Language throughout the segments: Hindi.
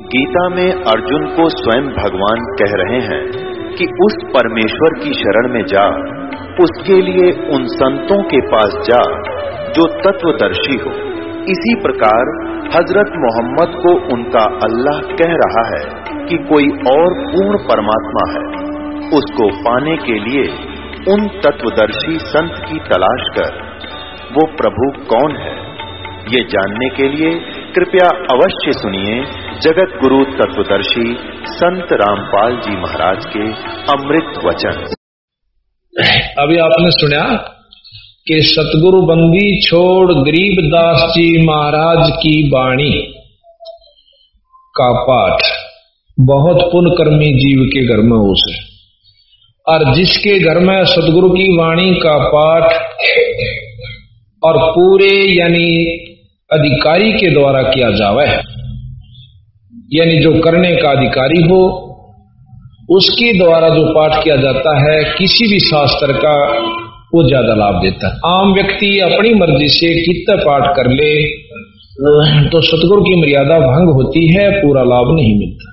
गीता में अर्जुन को स्वयं भगवान कह रहे हैं कि उस परमेश्वर की शरण में जा, उसके लिए उन संतों के पास जा, जो तत्वदर्शी हो। इसी प्रकार हज़रत मोहम्मद को उनका अल्लाह कह रहा है कि कोई और पूर्ण परमात्मा है। उसको पाने के लिए उन तत्वदर्शी संत की तलाश कर, वो प्रभु कौन है? ये जानने के लिए कृपया अवश्य सुनिए जगत गुरु तत्वदर्शी संत रामपाल जी महाराज के अमृत वचन। अभी आपने सुना कि सतगुरु बंदी छोड़ गरीब दास जी महाराज की बाणी का पाठ बहुत पुनकर्मी जीव के घर में हो। से और जिसके घर में सतगुरु की वाणी का पाठ और पूरे यानी अधिकारी के द्वारा किया जावे। यानी जो करने का अधिकारी हो उसके द्वारा जो पाठ किया जाता है किसी भी शास्त्र का वो ज़्यादा लाभ देता है। आम व्यक्ति अपनी मर्ज़ी से कितना पाठ कर ले तो सतगुरु की मर्यादा भंग होती है पूरा लाभ नहीं मिलता।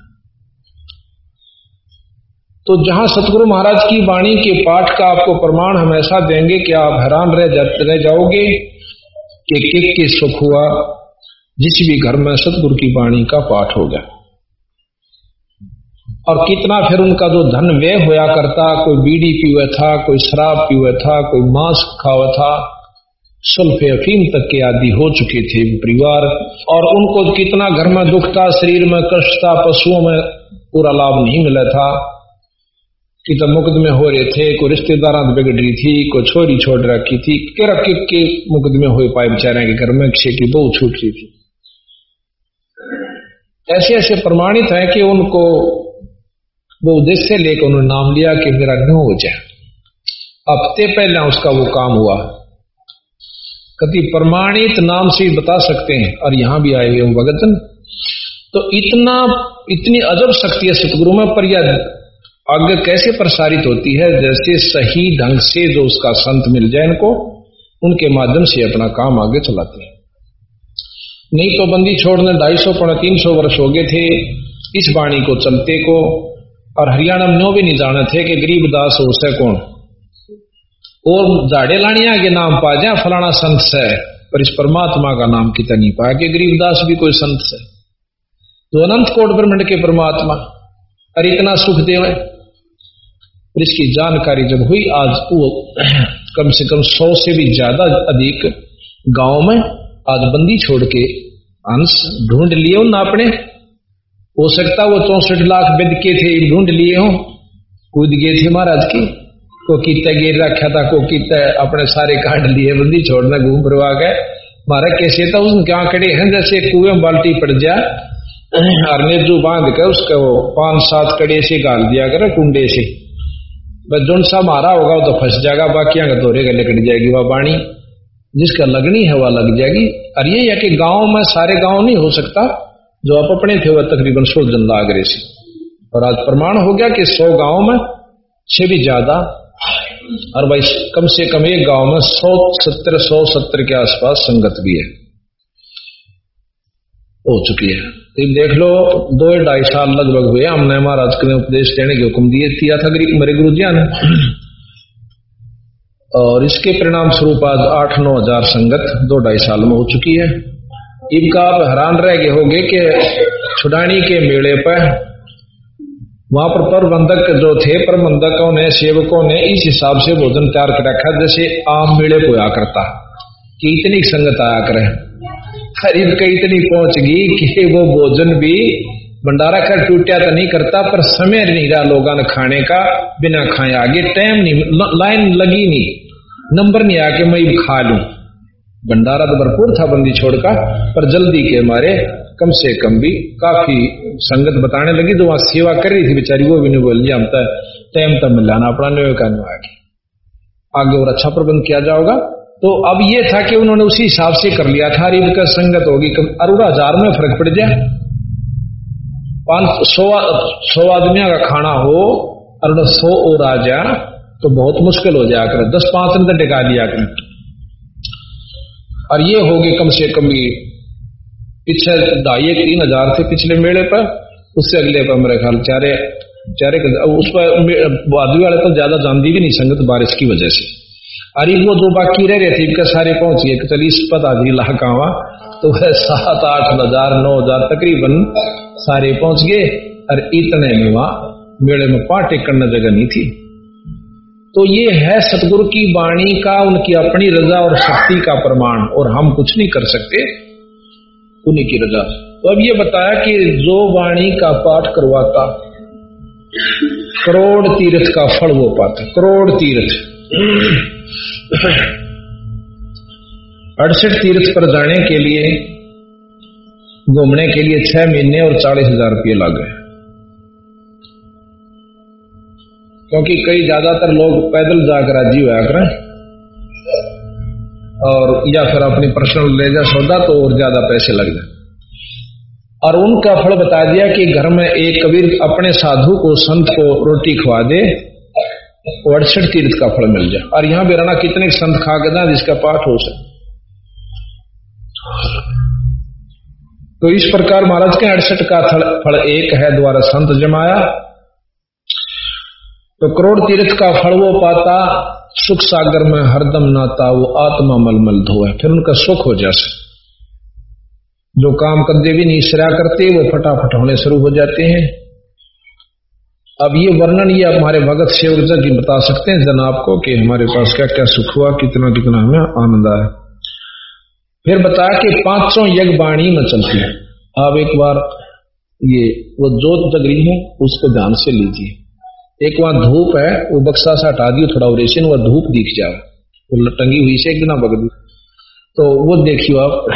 तो जहाँ सतगुरु महाराज की वाणी के पाठ का आपको प्रमाण हम ऐसा देंगे कि आप हैरान रह, जा, रह जाओगे कि किक के सुख हुआ, जिस भी घर में सतगुरु की वाणी का पाठ हो गया। और कितना फिर उनका जो धन व्यय होया करता, कोई बीड़ी पीवे था, कोई शराब पीवे था, कोई मांस खावा था, सल्फे अफीम तक के आदि हो चुके थे परिवार। और उनको कितना घर में दुख था शरीर में कष्ट था पशुओं में पूरा लाभ नहीं मिला था। कि तब मुकदमे हो रहे थे कोई रिश्तेदार बिगड़ रही थी कोई छोरी छोड़ रखी थी के, के मुकदमे हो पाए बेचारे के घर में क्षय की बहु छूट रही थी। ऐसे ऐसे प्रमाणित है कि उनको वो उद्देश्य लेकर उन्होंने नाम लिया कि मेरा न हो जाए। हफ़्ते पहले उसका वो काम हुआ। कति प्रमाणित नाम से बता सकते हैं और यहाँ भी आए हुए भगतन। तो इतना इतनी अजब शक्ति है सतगुरु में पर आगे कैसे प्रसारित होती है? जैसे सही ढंग से जो उसका संत मिल जाए इनको, उनके माध्यम से अपना काम आगे चलाते हैं। नहीं तो बंदी छोड़ने ढाई सौ पौने तीन सौ वर्ष हो गए थे, इस वाणी को, चलते को, और हरियाणा में नो भी नहीं जाने थे कि गरीब दास हो से कौन। और झाड़े लानिया के नाम पा जाए फलाना संत से, पर इस परमात्मा का नाम कितना नहीं पाया कि गरीबदास भी कोई संत से। तो अनंत कोट ब्रह्मंड के परमात्मा, और इतना सुख देव। और इसकी जानकारी जब हुई, आज वो कम से कम सौ से भी ज़्यादा अधिक गाँव में आज बंदी छोड़ के अंश ढूंढ लिए ना अपने हो सकता वो चौसठ लाख बिद के थे ढूंढ लिए हो। कूद गए थे महाराज की। को कितना गिर रखा था, को कितना अपने सारे काट लिए, बंदी छोड़ना घूम फिरवा गए। महाराज, कैसे था? उसने क्या खड़े हैं, जैसे कुएँ बाल्टी पड़ जाए, और नेजू बाँध कर उसका वो पाँच सात कड़े से गाल दिया करे, कुंडे से। बस जो सा मारा होगा, वो तो फंस जाएगा बाकी दोहरे गले कट जाएगी, वह बाणी जिसका लगनी है, वह लग जाएगी। और ये है कि गाँव में सारे गाँव नहीं हो सकता जो आप अपने थे वह तकरीबन सौ जन लाग से और आज प्रमाण हो गया कि सौ गाँव में से भी ज़्यादा और भाई कम से कम एक गाँव में सौ सत्तर सौ सत्तर के आसपास संगत भी है। हो चुकी है। तो देख लो, दो ढाई साल लगभग हुए, हमने महाराज के उपदेश देने के हुक्म दिए दिया था मेरे गुरु जी ने और इसके परिणाम स्वरूप आज आठ, नौ हज़ार संगत दो ढाई साल में हो चुकी है। इनका आप हैरान रह गए होंगे कि छुड़ानी के मेले पर, वहाँ पर प्रबंधक जो थे, प्रबंधकों ने, सेवकों ने इस हिसाब से भोजन तैयार कर रखा जैसे आम मेले को आ करता कि इतनी संगत आया करे। खरीद के इतनी पहुँच गई कि वो भोजन भी भंडारा कर टूटा तो नहीं करता, पर समय नहीं रहा लोगों ने खाने का, बिना खाए आगे टाइम नहीं लाइन लगी नहीं। नंबर नहीं आके मैं खा लू। भंडारा तो भरपूर था बंदी छोड़का पर जल्दी के मारे कम से कम भी काफ़ी संगत बताने लगी तो वहाँ सेवा कर रही थी बेचारी, वो भी नहीं बोल हम तो टाइम तब मिलाना अपना नहीं कहने आगे। आगे और अच्छा प्रबंध किया जाओगा तो अब ये था कि उन्होंने उसी हिसाब से कर लिया था। रिब का संगत होगी। अरुण हज़ार में फ़र्क पड़ जाए। पाँच सौ सौ आदमियों का खाना हो और सौ और आ जाए तो बहुत मुश्किल हो जाया कर। दस पाँच दिन टिका दिया कर। और ये होगी कम से कम भी पिछले ढाई तीन हज़ार थे पिछले मेले पर। उससे अगले पर मेरे ख्याल चारे चारे उस पर बादवी वाले तो ज़्यादा जानती भी नहीं संगत बारिश की वजह से। अरे वो जो बाकी रह गए थे, इनके सारे पहुँच गए। चलिए इस पता नहीं लाका तो वह सात, आठ हज़ार, नौ हज़ार तकरीबन सारे पहुँच गए। और इतने में वहाँ मेले में पाटे करने जगह नहीं थी। तो ये है सतगुरु की वाणी का, उनकी अपनी रजा और शक्ति का प्रमाण, और हम कुछ नहीं कर सकते उन्हीं की रजा। तो अब ये बताया कि जो वाणी का पाठ करवाता, करोड़ तीर्थ का फल वो पाता, करोड़ तीर्थ। अड़सठ तीर्थ पर जाने के लिए, घूमने के लिए छह महीने और चालीस हज़ार रुपये लग गए। क्योंकि कई ज़्यादातर लोग पैदल जाकर राज़ी हुआ कर और या फिर अपनी पर्सनल ले जा सौदा तो और ज़्यादा पैसे लग जाए। और उनका फल बता दिया कि घर में एक कबीर अपने साधु को, संत को रोटी खवा दे अड़सठ तीर्थ का फल मिल जाए। और यहाँ बेराना कितने संत खा गए जिसका पाठ हो सके। तो इस प्रकार महाराज के अड़सठ का फल एक है, द्वारा संत जमाया। तो करोड़ तीर्थ का फल वो पाता, सुख सागर में हरदम नाता, वो आत्मा मलमल धोए, फिर उनका सुख हो जैसे जो काम कदे भी नहीं सरा करते, वो फटाफट होने शुरू हो जाते हैं। अब ये वर्णन, ये हमारे भगत सेवक की बता सकते हैं जनाब को कि हमारे पास क्या क्या सुख हुआ कितना कितना हमें आनंद आया। फिर बताया कि पाँचों यज्ञ बाणी में चलती है। आप एक बार ये, वो जोत जग है, उसको ध्यान से लीजिए। एक वहाँ धूप है, वो बक्सा सा हटा दियो, थोड़ा रेशन वो धूप दिख जाए वो टंगी हुई से दिन बग दी तो वो देखियो आप।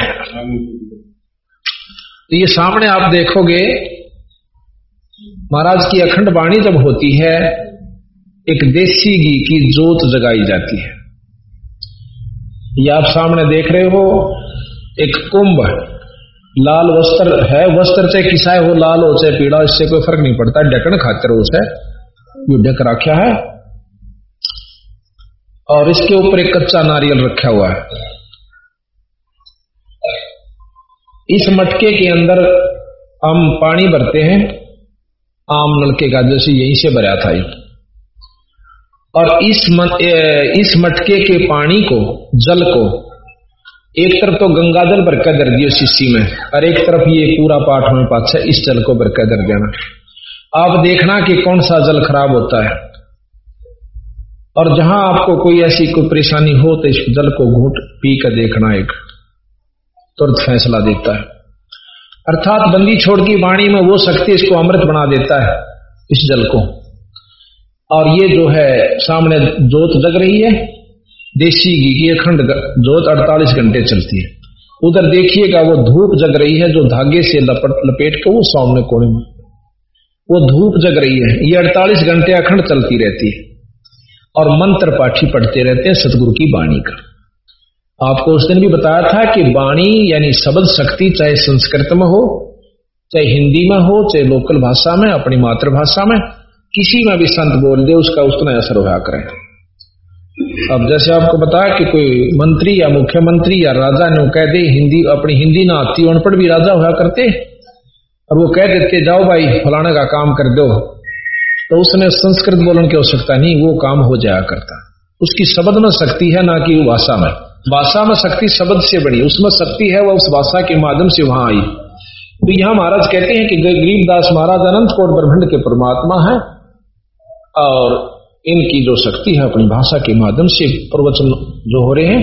तो ये सामने आप देखोगे महाराज की अखंड वाणी जब होती है, एक देसी घी की जोत जगाई जाती है। ये आप सामने देख रहे हो, एक कुंभ, लाल वस्त्र है, वस्त्र चाहे किसाए हो, लाल हो, चाहे पीड़ा इससे कोई फ़र्क नहीं पड़ता ढकन खातिर उसे। ये ढक रखा है, और इसके ऊपर एक कच्चा नारियल रखा हुआ है। इस मटके के अंदर हम पानी भरते हैं आम नलके का जैसे यहीं से भरा था और इस इस मटके के पानी को, जल को, एक तरफ़ तो गंगा जल भर कर दर दियो शिशी में, और एक तरफ़ ये पूरा पाठ में पाछा इस जल को भर कर दर देना। आप देखना कि कौन सा जल खराब होता है। और जहाँ आपको कोई ऐसी कोई परेशानी हो तो इस जल को घूट पी कर देखना एक, तुरंत फैसला देता है। अर्थात बंदी छोड़ की वाणी में वो शक्ति इसको अमृत बना देता है, इस जल को। और ये जो है, सामने जोत जग रही है, देसी घी की अखंड जोत 48 घंटे चलती है। उधर देखिएगा, वो धूप जग रही है, जो धागे से लपट लपेट के, वो सामने कोने में। वो धूप जग रही है, ये 48 घंटे अखंड चलती रहती है। और मंत्र पाठी पढ़ते रहते हैं, सतगुरु की वाणी का। आपको उस दिन भी बताया था कि वाणी यानी शब्द शक्ति चाहे संस्कृत में हो, चाहे हिंदी में हो, चाहे लोकल भाषा में, अपनी मातृभाषा में, किसी में भी संत बोल दे, उसका उतना असर होया करे। अब जैसे आपको बताया कि कोई मंत्री या मुख्यमंत्री या राजा ने कह दे, हिंदी, अपनी हिंदी ना आती अनपढ़ भी राजा हुआ करते, और वो कह देते, जाओ भाई, फलाने का काम कर दो। तो उसने संस्कृत बोलने की आवश्यकता नहीं, वो काम हो जाया करता। उसकी शब्द में शक्ति है, ना कि भाषा में। भाषा में शक्ति शब्द से बनी उसमें शक्ति है, वह उस भाषा के माध्यम से वहाँ आई। तो यहाँ महाराज कहते हैं कि गरीबदास महाराज अनंत कोट ब्रह्मंड के परमात्मा है और इनकी जो शक्ति है, अपनी भाषा के माध्यम से प्रवचन जो हो रहे हैं,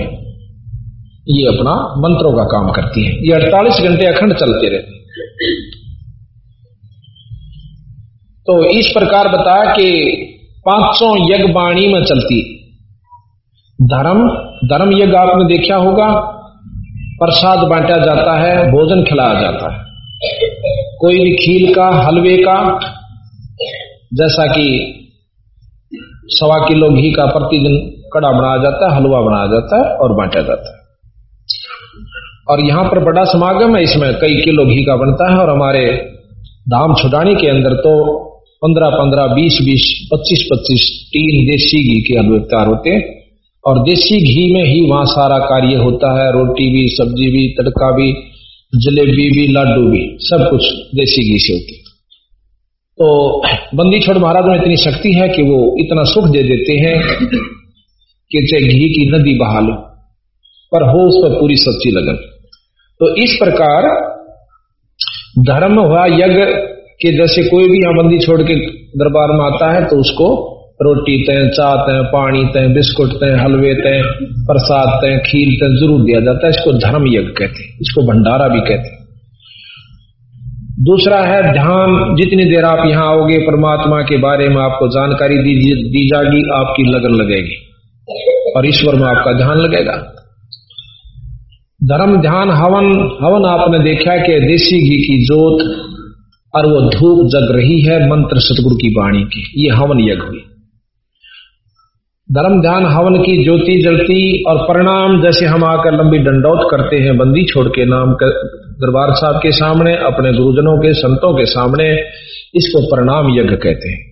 ये अपना मंत्रों का काम करती है। ये 48 घंटे अखंड चलते रहते तो इस प्रकार बताया कि पाँचों यज्ञ बाणी में चलती धर्म धर्म यज्ञ आपने देखा होगा, प्रसाद बांटा जाता है, भोजन खिलाया जाता है। कोई भी खील का, हलवे का, जैसा कि सवा किलो घी का प्रतिदिन कड़ा बनाया जाता है, हलवा बनाया जाता है और बांटा जाता है। और यहाँ पर बड़ा समागम है, इसमें कई किलो घी का बनता है और हमारे धाम छुड़ाने के अंदर तो पंद्रह पंद्रह, बीस बीस, पच्चीस पच्चीस, तीन देसी घी के हलवे तैयार होते हैं। और देसी घी में ही वहाँ सारा कार्य होता है, रोटी भी, सब्ज़ी भी, तड़का भी, जलेबी भी, लाडू भी, सब कुछ देसी घी से होती तो बंदी छोड़ महाराज में इतनी शक्ति है कि वो इतना सुख दे देते हैं कि चाहे घी की नदी बहा लो, पर हो उस पर पूरी सच्ची लगन तो इस प्रकार धर्म हुआ यज्ञ के जैसे कोई भी यहाँ बंदी छोड़ के दरबार में आता है तो उसको रोटी तय चाह तय पानी तय बिस्कुट तय हलवे तय प्रसाद तय खीर तय ज़रूर दिया जाता है। इसको धर्म यज्ञ कहते हैं इसको भंडारा भी कहते हैं। दूसरा है ध्यान। जितनी देर आप यहाँ आओगे परमात्मा के बारे में आपको जानकारी दी, दी जाएगी आपकी लगन लगेगी। और ईश्वर में आपका ध्यान लगेगा। धर्म ध्यान हवन। हवन आपने देखा कि देसी घी की जोत और वो धूप जग रही है मंत्र सतगुरु की वाणी की। ये हवन यज्ञ हुई। धर्म ध्यान हवन की ज्योति जलती और परिणाम जैसे हम आकर लंबी डंडौत करते हैं, बंदी छोड़ के नाम दरबार साहब के सामने, अपने गुरुजनों के, संतों के सामने, इसको परिणाम यज्ञ कहते हैं।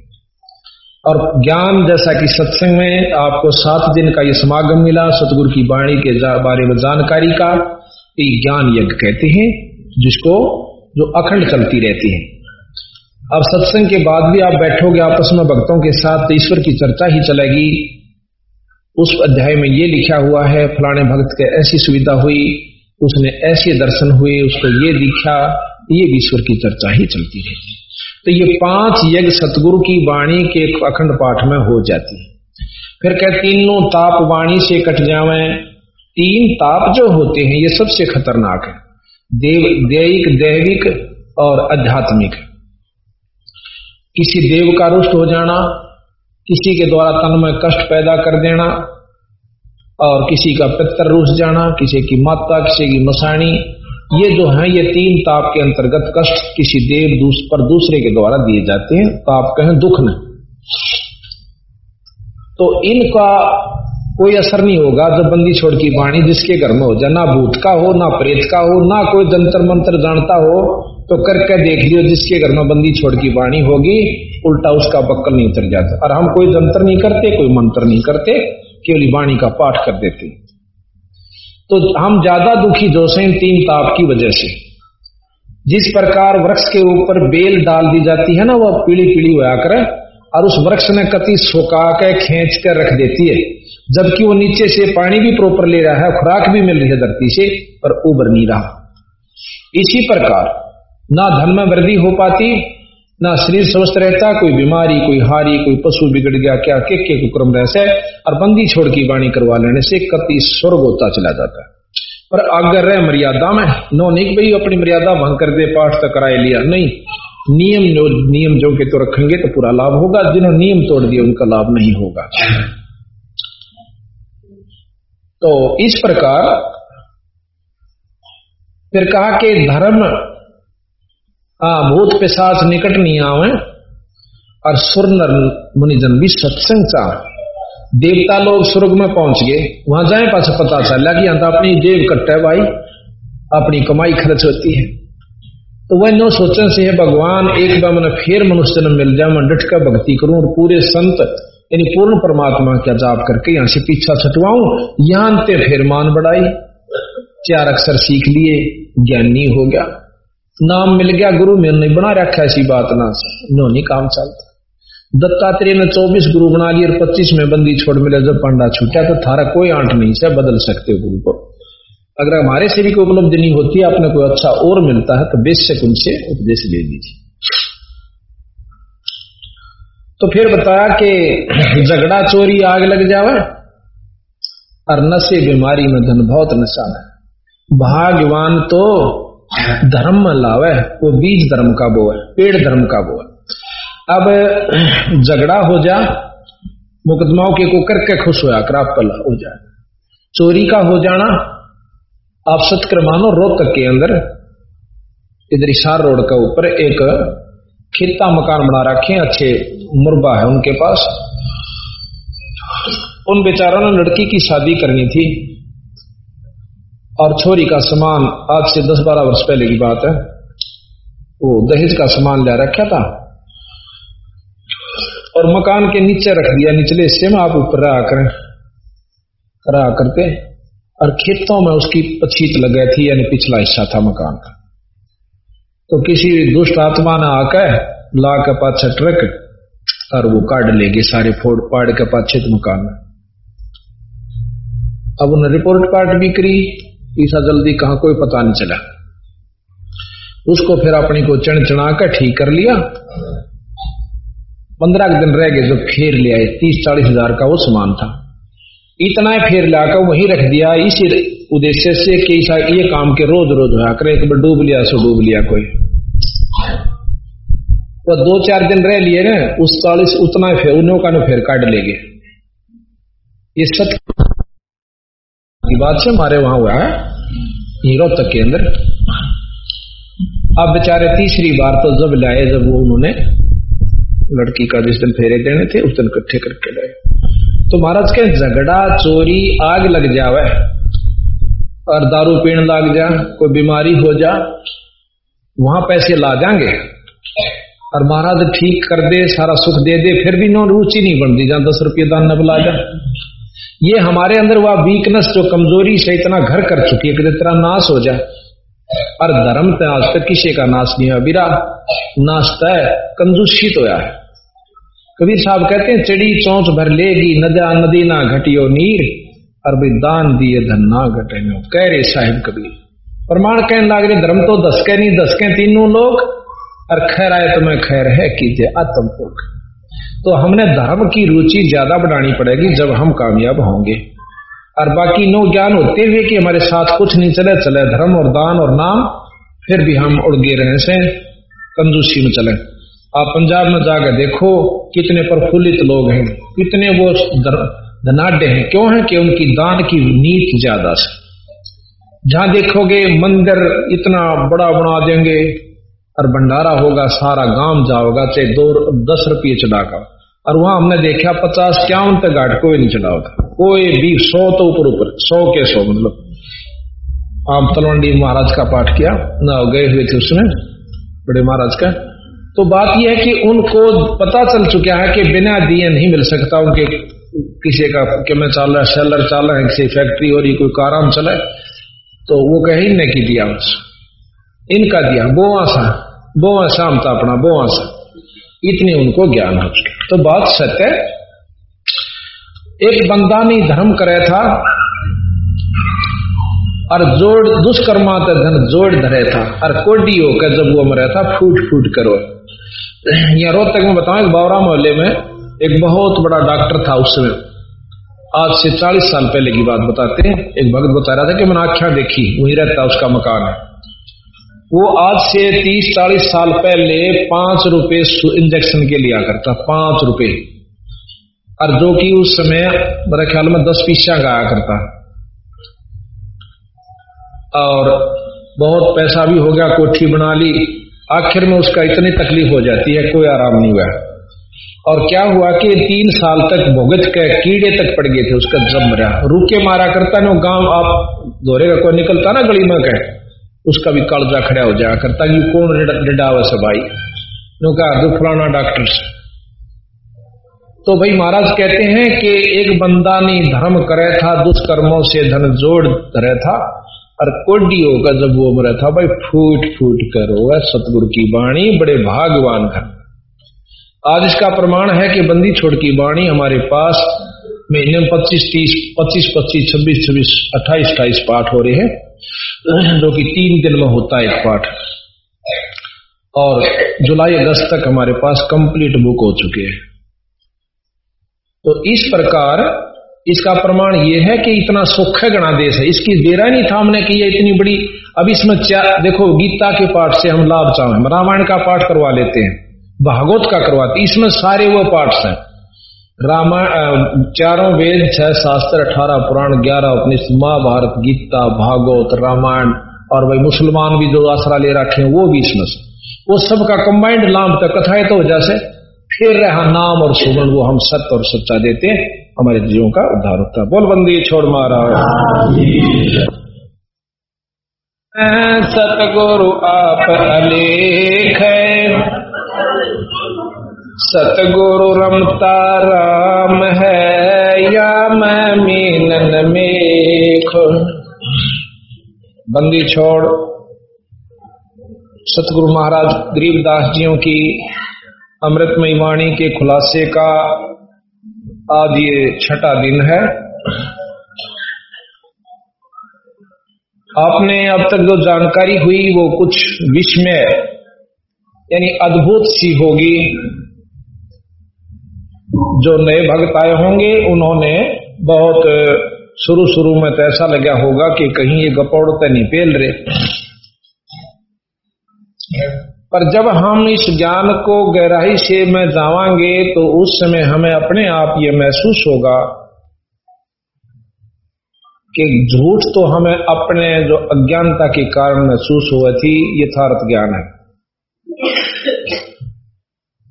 और ज्ञान जैसा कि सत्संग में आपको सात दिन का ये समागम मिला, सतगुरु की वाणी के बारे में जानकारी का, ये ज्ञान यज्ञ कहते हैं, जिसको, जो अखंड चलती रहती है। अब सत्संग के बाद भी आप बैठोगे आपस में भक्तों के साथ तो ईश्वर की चर्चा ही चलेगी उस अध्याय में ये लिखा हुआ है, फलाने भक्त के ऐसी सुविधा हुई, उसने ऐसे दर्शन हुए, उसको ये दिखा, ये भी ईश्वर की चर्चा ही चलती रहती तो ये पाँच यज्ञ सतगुरु की वाणी के अखंड पाठ में हो जाती है। फिर कह, तीनों ताप वाणी से कट जावे। तीन ताप जो होते हैं, ये सबसे खतरनाक है। देव दैविक दैविक और आध्यात्मिक। किसी देव का रुष्ट हो जाना किसी के द्वारा तन में कष्ट पैदा कर देना और किसी का पितर रूस जाना, किसी की माता, किसी की मसाणी, ये जो है, ये तीन ताप के अंतर्गत कष्ट किसी देव दूस, पर दूसरे के द्वारा दिए जाते हैं। ताप कहें दुख न तो इनका कोई असर नहीं होगा। जब बंदी छोड़ की वाणी जिसके घर में हो जाए, ना भूत का हो, ना प्रेत का हो, ना कोई जंतर मंत्र जानता हो तो करके देख लियो जिसके घर में बंदी छोड़ की वाणी होगी, उल्टा उसका बक्कल नहीं उतर जाता। और हम कोई जंतर नहीं करते, कोई मंत्र नहीं करते, केवल वाणी का पाठ कर देते तो हम ज़्यादा दुखी जो से तीन ताप की वजह से। जिस प्रकार वृक्ष के ऊपर बेल डाल दी जाती है ना, वह पीली पीली कर, और उस वृक्ष ने कति सुखा के, खींच कर रख देती है। जबकि वो नीचे से पानी भी प्रॉपर ले रहा है, खुराक भी मिल रही है धरती से, पर उबर नहीं रहा। इसी प्रकार, ना धन में वृद्धि हो पाती, ना शरीर स्वस्थ रहता, कोई बीमारी, कोई हारी, कोई पशु बिगड़ गया, क्या के के कुक्रम रहसे और बंदी छोड़ की वाणी करवा लेने से कति स्वर्ग होता चला जाता है। पर अगर रहे, मर्यादा में, नो नहीं भाई, अपनी मर्यादा भंग कर दे, पाठ तो कराए लिया। नहीं, नियम जो नियम जो के तो रखेंगे तो पूरा लाभ होगा, जिन्होंने नियम तोड़ दिया उनका लाभ नहीं होगा। तो इस प्रकार फिर कहा कि धर्म, आ, भूत पिशाच निकट नहीं आवे और सुर नर मुनिजन भी सत्संग चाह। देवता लोग स्वर्ग में पहुँच गए, वहाँ जाए पास पता चला कि यहाँ तो अपनी जेब कट्टा है भाई, अपनी कमाई खर्च होती है। तो वह नो सोचने से है, भगवान, एक बार मैंने फिर मनुष्य जन्म मिल जाए, मैं डट भक्ति करूँ और पूरे संत यानी पूर्ण परमात्मा का जाप करके यहाँ से पीछा छटवाऊं। यहाँ ते फिर मान बढ़ाई। चार अक्षर सीख लिए, ज्ञानी हो गया। नाम मिल गया, गुरु में बना रखा ऐसी बात ना नो नहीं काम चलता दत्तात्रेय ने चौबीस गुरु बना लिए और पच्चीस में बंदी छोड़ मिले, जब पंडा छूटा तो थारा कोई आंट नहीं से बदल सकते गुरु को। अगर हमारे भी कोई उपलब्धि नहीं होती, आपने कोई अच्छा और मिलता है तो बेशक उनसे उपदेश ले लीजिए। तो फिर बताया कि झगड़ा चोरी, आग लग जावे और नशे बीमारी में धन बहुत नशा है भाग्यवान तो धर्म में लावे, वो बीज धर्म का बो है पेड़ धर्म का बो है अब झगड़ा हो जा मुकदमाओं के को करके खुश होया, क्राप कला हो जाए चोरी का हो जाना, आप सत्कर मानो रोहतक के अंदर, इधर इशार रोड का ऊपर एक खेता मकान बना रखे अच्छे मुरबा है उनके पास। उन बेचारों ने लड़की की शादी करनी थी और छोरी का सामान आज से दस बारह वर्ष पहले की बात है। वो दहेज का सामान ले रखा था और मकान के नीचे रख दिया, निचले हिस्से में आप ऊपर रहा करें, रहा करते और खेतों में उसकी पछीत लगे थी, यानी पिछला हिस्सा था मकान का। तो किसी दुष्ट आत्मा ने आकर ला के पाछे ट्रक और वो काट लेगी सारे फोड़ पाड़ के पाछे मकान। अब उन्हें रिपोर्ट कार्ड भी करी, ईसा जल्दी कहा कोई पता नहीं चला। उसको फिर अपनी को चढ़ चढ़ा कर ठीक कर लिया। पंद्रह दिन रह गए जो फेर ले आए तीस चालीस हज़ार का वो सामान था। इतना फेर लाकर वहीं रख दिया। इसी उद्देश्य से कि ये काम के रोज रोज हुआ करे, एक बार डूब लिया, सो डूब लिया कोई। वो दो चार दिन रह लिए ना, उस चालीस उतना फेर, उन्हों का फेर काट ले गए ये सत्य की बात से हमारे वहाँ हुआ है हीरो तक के अंदर अब बेचारे तीसरी बार तो जब लाए, जब वो उन्होंने लड़की का जिस दिन फेरे देने थे, उस दिन इकट्ठे करके लाए। तो महाराज के झगड़ा, चोरी, आग लग जावे, और दारू पीण लग जा, कोई बीमारी हो जा, वहाँ पैसे ला जाएँगे और महाराज ठीक कर दे, सारा सुख दे दे, फिर भी नो रुचि नहीं बनती, जहाँ दस रुपये दान न बुला जा। ये हमारे अंदर वह वीकनेस जो कमज़ोरी से इतना घर कर चुकी है कि तेरा नाश हो जाए और धर्म तो आज तक किसी का नाश नहीं हुआ बिरा नाश तय कंजूषित होया है। कबीर साहब कहते हैं चिड़ी चौंच भर लेगी, नदा ना घटियो नीर और भी दान दिए धन ना घटे कह रहे साहिब कबीर। प्रमाण कहने लग धर्म तो दस के नहीं दस के तीनों लोग और खैर आए तो खैर है कीजिए आत्म भोग तो हमने धर्म की रुचि ज़्यादा बढ़ानी पड़ेगी जब हम कामयाब होंगे। और बाकी नो ज्ञान होते हुए कि हमारे साथ कुछ नहीं चले चले धर्म और दान और नाम, फिर भी हम उड़गे रहे से कंजूसी में चले। आप पंजाब में जाकर देखो कितने प्रफुल्लित लोग हैं, कितने वो धनाढ़ हैं। क्यों है कि उनकी दान की नीति ज़्यादा से? जहाँ देखोगे मंदिर इतना बड़ा बना देंगे, और भंडारा होगा, सारा गाँव जाओगा, चाहे दो दस रुपये चढ़ाकर। और वहाँ हमने देखा पचास क्यावन तक घाट कोई नहीं चढ़ा होता कोई भी सौ तो ऊपर ऊपर, सौ के सौ मतलब। आप तलवंडी महाराज का पाठ किया, ना गए हुए थे उसमें, बड़े महाराज का। तो बात यह है कि उनको पता चल चुका है कि बिना दिए नहीं मिल सकता उनके किसी का कि मैं चाल रहा सेलर चाल रहा है, किसी फैक्ट्री और कोई कारम चले तो वो कहे ने की दिया बस इनका दिया बोआ सा बोआ शाम था अपना बोआ सा इतनी उनको ज्ञान हो चुके तो बात सत्य एक बंदा ने धर्म करे था और जोड़ दुष्कर्मा धन जोड़ धरे था। और कोडी होकर जब वो मरा था फूट फूट करो यहाँ रोहतक में बताऊँ, एक बावरा मोहल्ले में एक बहुत बड़ा डॉक्टर था उस समय। आज से चालीस साल पहले की बात बताते हैं। एक भक्त बता रहा था कि मैंने आख्या देखी, वहीं रहता उसका मकान है। वो आज से तीस चालीस साल पहले पाँच रुपए इंजेक्शन के लिया करता पाँच रुपए। और जो कि उस समय मेरे ख्याल में दस पीसा गाया करता। और बहुत पैसा भी हो गया, कोठी बना ली। आखिर में उसका इतनी तकलीफ़ हो जाती है, कोई आराम नहीं हुआ। और क्या हुआ कि तीन साल तक भुगत के कीड़े तक पड़ गए थे उसका जब मरा। रुके मारा करता ना, गाँव आप दोहरे का कोई निकलता ना गली में कहे उसका भी कालजा खड़ा हो जाया करता कि कौन डिडावा से भाई? नो कहा जो फलाना डॉक्टर तो भाई महाराज कहते हैं कि एक बंदा ने धर्म करे था, दुष्कर्मों से धन जोड़ धरे था और कोडी होकर जब वो मरे था, भाई फूट फूट कर हो, सतगुरु की वाणी बड़े भागवान धर्म आज इसका प्रमाण है कि बंदी छोड़ की वाणी हमारे पास महीने में पच्चीस, तीस, पच्चीस पच्चीस, छब्बीस छब्बीस, अट्ठाईस अट्ठाईस पाठ हो रहे हैं, जो कि तीन दिन में होता है एक पाठ। और जुलाई, अगस्त तक हमारे पास कंप्लीट बुक हो चुके हैं। तो इस प्रकार इसका प्रमाण यह है कि इतना सुख है गणादेश है। इसकी देरा नहीं था हमने कि ये इतनी बड़ी, अब इसमें देखो, गीता के पाठ से हम लाभ चाहे रामायण का पाठ करवा लेते हैं, भागवत का करवाते इसमें सारे वो पाठ हैं। रामायण चारों वेद, छह शास्त्र, अठारह पुराण, ग्यारह उपनिषद, महाभारत, गीता, भागवत, रामायण, और भाई मुसलमान भी जो आसरा ले रखे हैं, वो भी इसमें से। वो सबका कंबाइंड लाभ तक कथाएँ तो जैसे, फिर रहा नाम और सुगण वो हम सत्य और सच्चा देते हैं। हमारे जीवों का उद्धार होता है। बोल बंदी, छोड़ मारा सतगुरु आप अलेख है। सतगुरु रमता राम है, या मैं मीनन में बंदी, छोड़। सतगुरु महाराज गरीबदास जियों की अमृतमय वाणी के खुलासे का आज ये छठा दिन है। आपने अब तक जो जानकारी हुई, वो कुछ विस्मय, यानी अद्भुत सी होगी। जो नए भक्त आए होंगे, उन्होंने बहुत शुरू शुरू में तो ऐसा लगा होगा कि कहीं ये गपौड़ तो नहीं पेल रहे। पर जब हम इस ज्ञान को गहराई से में जावांगे तो उस समय हमें अपने आप ये महसूस होगा कि झूठ तो हमें अपने जो अज्ञानता के कारण महसूस हुआ थी यथार्थ ज्ञान है।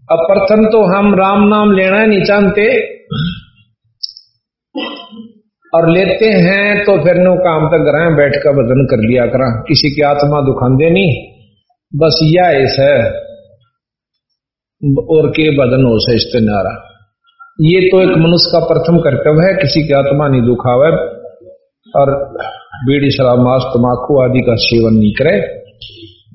अब प्रथम तो हम राम नाम लेना नहीं चाहते, और लेते हैं तो फिर नो काम तक ग्रह बैठ कर वज़न कर लिया करा। किसी की आत्मा दुखांदे नहीं। बस या ऐसा है। और के बदन हो से इस्तेनारा। ये तो एक मनुष्य का प्रथम कर्तव्य है, किसी की आत्मा नहीं दुखावे और बीड़ी शराब, मांस तमाकू आदि का सेवन नहीं करे।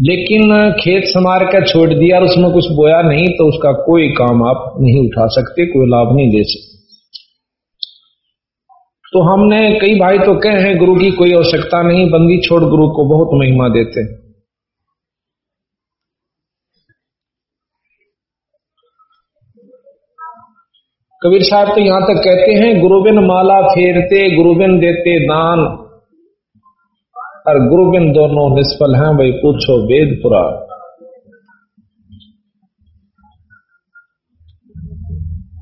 लेकिन खेत समार कर छोड़ दिया और उसमें कुछ बोया नहीं तो उसका कोई काम आप नहीं उठा सकते, कोई लाभ नहीं दे सकते। तो हमने, कई भाई तो कहे हैं, गुरु की कोई आवश्यकता नहीं, बंदी छोड़ गुरु को बहुत महिमा देते कबीर साहब तो यहाँ तक कहते हैं, गुरुबिन माला फेरते, गुरुबिन देते दान। और गुरुबिन दोनों निष्फल हैं भाई पूछो वेद पुराण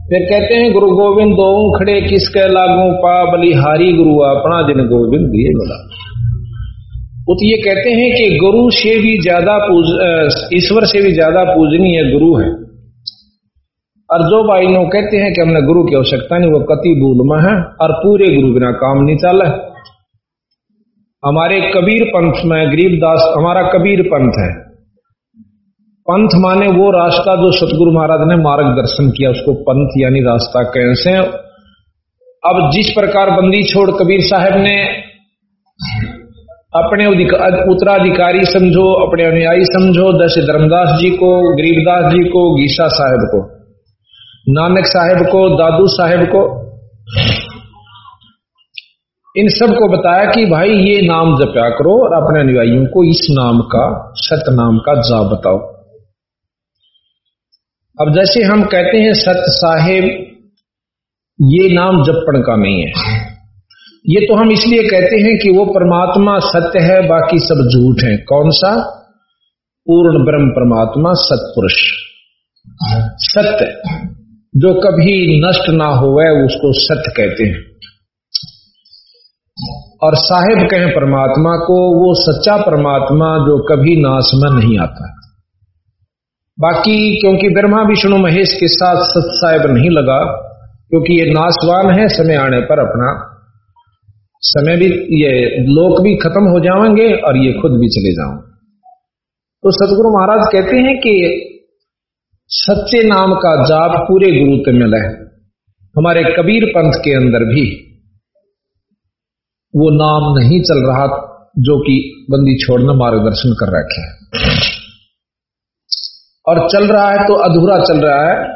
फिर कहते हैं, गुरु गोविंद, दो खड़े किसके लागू? पा बलिहारी गुरु, अपना जिन गोविंद दिए मिला वो तो ये कहते हैं कि गुरु से भी ज़्यादा पूज ईश्वर से भी ज़्यादा पूजनीय गुरु है। और जो भाई नो कहते हैं कि हमने गुरु की आवश्यकता नहीं, वो कति भूल में है और पूरे गुरु बिना काम नहीं चला। हमारे कबीर पंथ में गरीबदास हमारा कबीर पंथ है। पंथ माने वो रास्ता जो सतगुरु महाराज ने मार्गदर्शन किया, उसको पंथ यानी रास्ता कैसे। अब जिस प्रकार बंदी छोड़ कबीर साहब ने अपने उत्तराधिकारी समझो, अपने अनुयायी समझो दश धर्मदास जी को, गरीबदास जी को, गीसा साहब को नानक साहेब को, दादू साहेब को, इन सबको बताया कि भाई ये नाम जपया करो और अपने अनुयायियों को इस नाम का सत नाम का जा बताओ। अब जैसे हम कहते हैं, सत साहेब, ये नाम जपण का नहीं है। ये तो हम इसलिए कहते हैं कि वो परमात्मा सत्य है, बाकी सब झूठ है। कौन सा? पूर्ण ब्रह्म परमात्मा, सतपुरुष। सत्य। जो कभी नष्ट ना हुए उसको सत्य कहते हैं। और साहिब कहें परमात्मा को, वो सच्चा परमात्मा जो कभी नाश में नहीं आता। बाकी क्योंकि ब्रह्मा, विष्णु, महेश के साथ सत साहेब नहीं लगा, क्योंकि ये नाशवान है समय आने पर अपना। समय भी, ये लोक भी खत्म हो जाएँगे और ये खुद भी चले जाओ। तो सतगुरु महाराज कहते हैं कि सच्चे नाम का जाप पूरे गुरु से मिला है। हमारे कबीर पंथ के अंदर भी वो नाम नहीं चल रहा जो कि बंदी छोड़ना मार्गदर्शन कर रखे है। और चल रहा है तो अधूरा चल रहा है।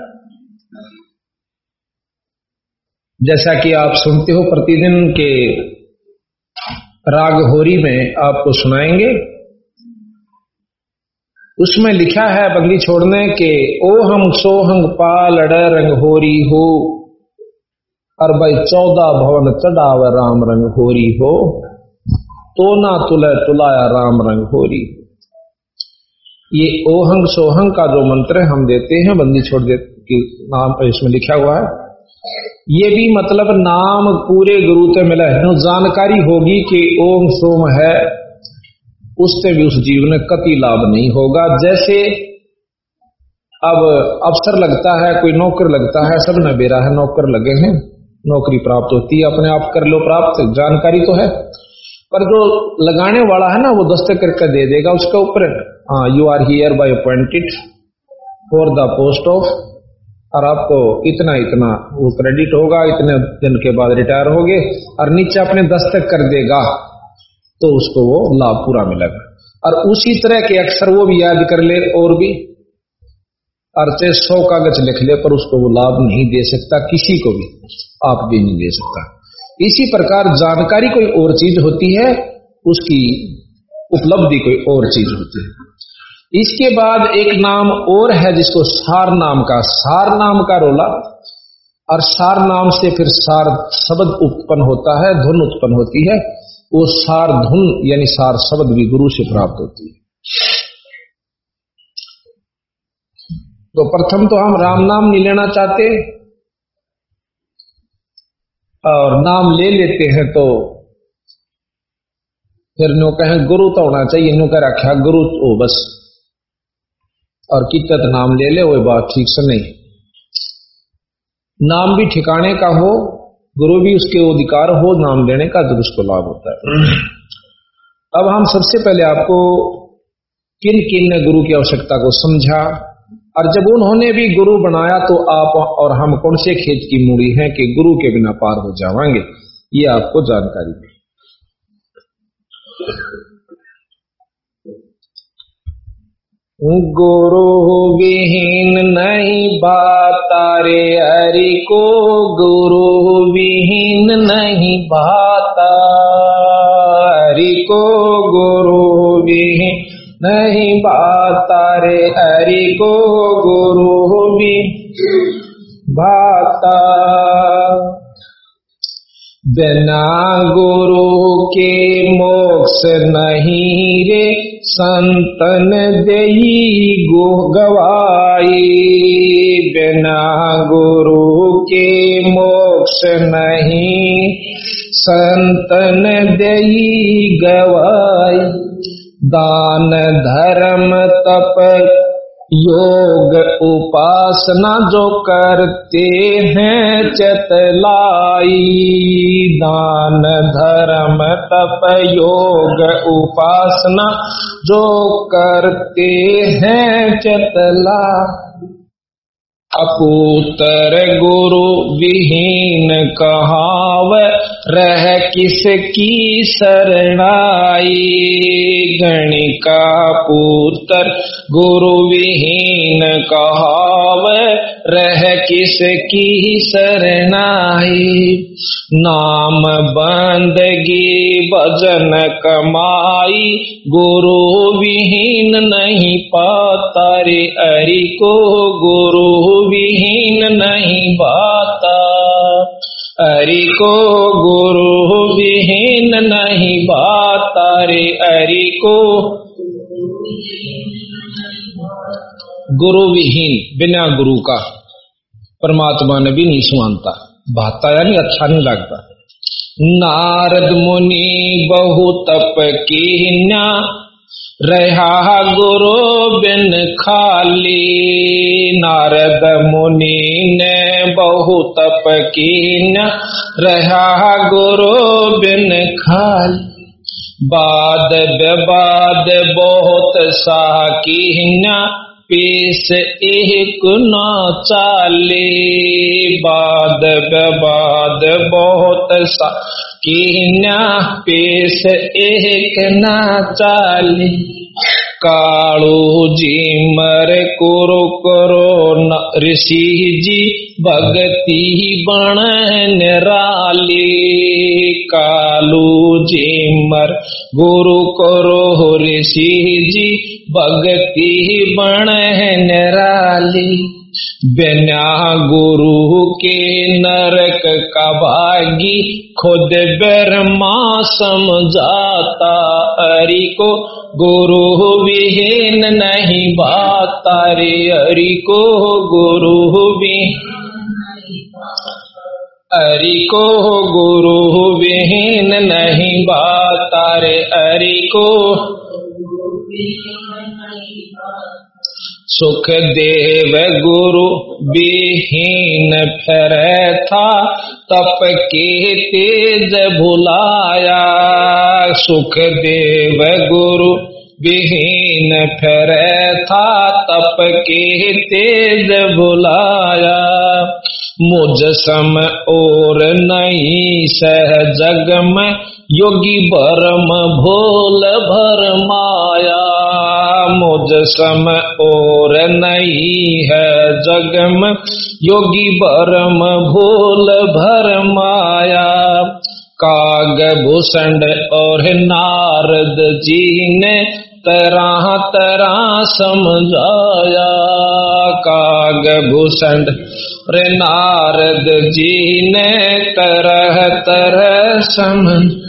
जैसा कि आप सुनते हो प्रतिदिन के राग होरी में आपको सुनाएँगे। उसमें लिखा है बंदी छोड़ने के ओ हम सोहंग पाल रंग होरी हो। और भाई चौदह भवन चढ़ाव राम रंग होरी हो। तो ना तुले तुलाया राम रंग होरी ये ओहंग सोहंग का जो मंत्र है हम देते हैं बंदी छोड़ दे, की नाम इसमें लिखा हुआ है। ये भी मतलब नाम पूरे गुरु से मिला है। जानकारी होगी कि ओम सोम है। उससे भी उस जीव में कति लाभ नहीं होगा। जैसे अब अवसर लगता है, कोई नौकर लगता है, सब न बेरा है, नौकर लगे हैं। नौकरी प्राप्त होती है, अपने आप कर लो प्राप्त, जानकारी तो है। पर जो लगाने वाला है ना, वो दस्तक करके दे देगा उसके ऊपर। हाँ you are hereby appointed for the post of और आपको इतना इतना वो क्रेडिट होगा, इतने दिन के बाद रिटायर होगे, और नीचे अपने दस्तक कर देगा। तो उसको वो लाभ पूरा मिलेगा और उसी तरह के अक्षर वो भी याद कर ले और भी। और चाहे सौ कागज़ लिख ले, पर उसको वो लाभ नहीं दे सकता, किसी को भी आप भी नहीं दे सकता। इसी प्रकार जानकारी कोई और चीज़ होती है, उसकी उपलब्धि कोई और चीज़ होती है। इसके बाद एक नाम और है, जिसको सार नाम का, सार नाम का रोला। और सार नाम से फिर सार शब्द उत्पन्न होता है धुन उत्पन्न होती है। वो सार धुन, यानी सार शब्द भी गुरु से प्राप्त होती है। तो प्रथम तो हम राम नाम नहीं लेना चाहते, और नाम ले लेते हैं तो फिर नो कहें गुरु तो होना चाहिए, नो कह रखा, गुरु ओ बस। और कितत नाम ले ले, वो बात ठीक से नहीं। नाम भी ठिकाने का हो गुरु भी उसके अधिकार हो, नाम लेने का जब उसको लाभ होता है। अब हम सबसे पहले आपको किन किन ने गुरु की आवश्यकता को समझा, और जब उन्होंने भी गुरु बनाया तो आप और हम कौन से खेत की मूड़ी हैं कि गुरु के बिना पार हो जावांगे, ये आपको जानकारी दी। गुरु विहीन नहीं बाता रे हरि को गुरु विहीन नहीं बाता हरि को गुरु विहीन नहीं बाता रे हरि को गुरु भी भाता बिना गुरु के मोक्ष नहीं रे संतन देई गो गवाई, बिना गुरु के मोक्ष नहीं। संतन देई गवाई, दान धर्म तप योग उपासना जो करते हैं, चतलाई। दान, धर्म, तप, योग उपासना जो करते हैं, चतला। अपूतर गुरु विहीन कहाव, रह किसकी शरणाई? गणिका पुत्र गुरु विहीन कहाव, रह किसकी शरणाई? नाम बंदगी भजन कमाई, गुरु विहीन नहीं पाता रे अरि को गुरु विहीन नहीं बाता। अरि को गुरु विहीन नहीं बाता रे अरि को गुरु विहीन, बिना गुरु का, परमात्मा ने भी नहीं सुनता भाता यानी अच्छा नहीं लगता। नारद मुनि बहु तप कीन्या रहा गुरु बिन खाली। नारद मुनि ने बहु तप कीन्या रहा गुरु बिन खाली। बाद बबाद बहुत सा कीन्या पेश एक न चाले। बाद बबाद बहुत सा। कीन्या पेश एक न चाले। कालू जी मर कुरु करो न। ऋषि जी भगती बण निराली। कालू जी मर गुरु करो ऋषि जी भगती बण है निराली, बिना गुरु के नरक का भागी, खुद ब्रह्मा समझाता हरि को गुरु विहीन नहीं बाता रे हरि को गुरु भी हरि को गुरु विहीन नहीं बाता रे हरि को सुख देव गुरु विहीन फिर था तप के तेज भुलाया। सुख देव गुरु विहीन फिर था तप के तेज भुलाया। मुझ सम और नहीं सह जग में, योगी भरम भोल भर मुझ सम और नहीं है जगम। योगी भरम भूल भर माया। काग भूषण और नारद जी ने तरह तरह समझाया। काग भूषण रे नारद जी ने तरह तरह समझ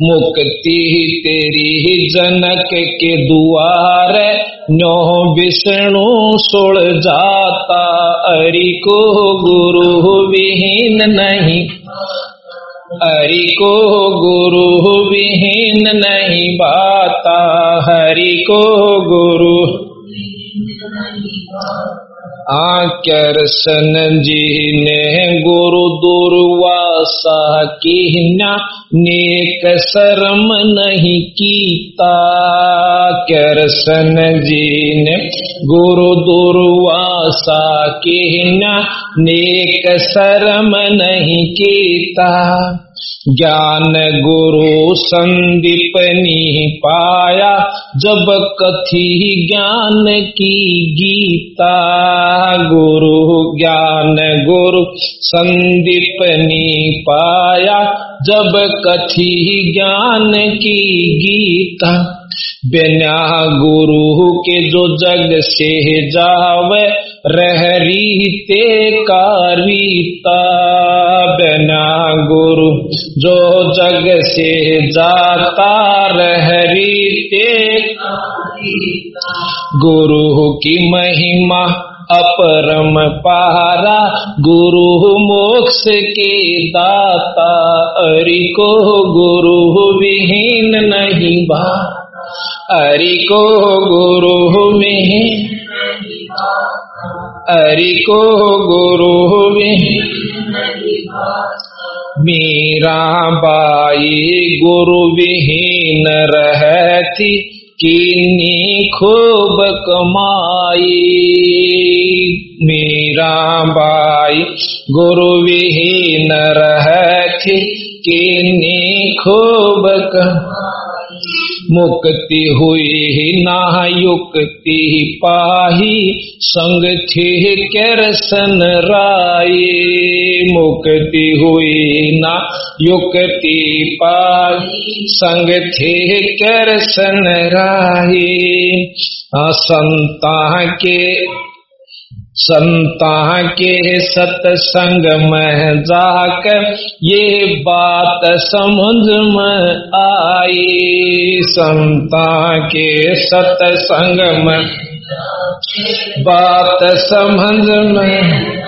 मुक्ति तेरी ही जनक के दुआर नो विष्णु सुड़ जाता। अरि को गुरु विहीन नहीं। हरि को गुरु विहीन नहीं बाता। हरि को गुरु। आकर्षण जी ने गुरु दुर्वासा कीना नेक शर्म नहीं कीता। करसन जी ने गुरु दुर्वासा कीना नेक शर्म नहीं कीता। ज्ञान गुरु संदीपनी पाया, जब कथी ज्ञान की गीता। गुरु ज्ञान गुरु संदीपनी पाया, जब कथी ज्ञान की गीता। बिना गुरु के जो जग से जावे, रह रीते कारीता। बिना गुरु जो जग से जाता, रह रीते गुरु की महिमा अपरम पारा गुरु मोक्ष के दाता। अरि को गुरु विहीन नहीं बा अरि को गुरु विहीन अरि को गुरु विहीन मीरा बाई गुरु विहीन रहती, किन्नी खूब कमाई। मीरा बाई गुरु विहीन रहती, किन्नी खूब कमाई। मुक्ति हुई ना, युक्ति पाही। संग थे कैरसन राय मुक्ति हुई ना, युक्ति पाही। संग थे कैरसन राय संता के संता के सतसंग में जाकर ये बात समझ में आई। संता के सतसंग में बात समझ में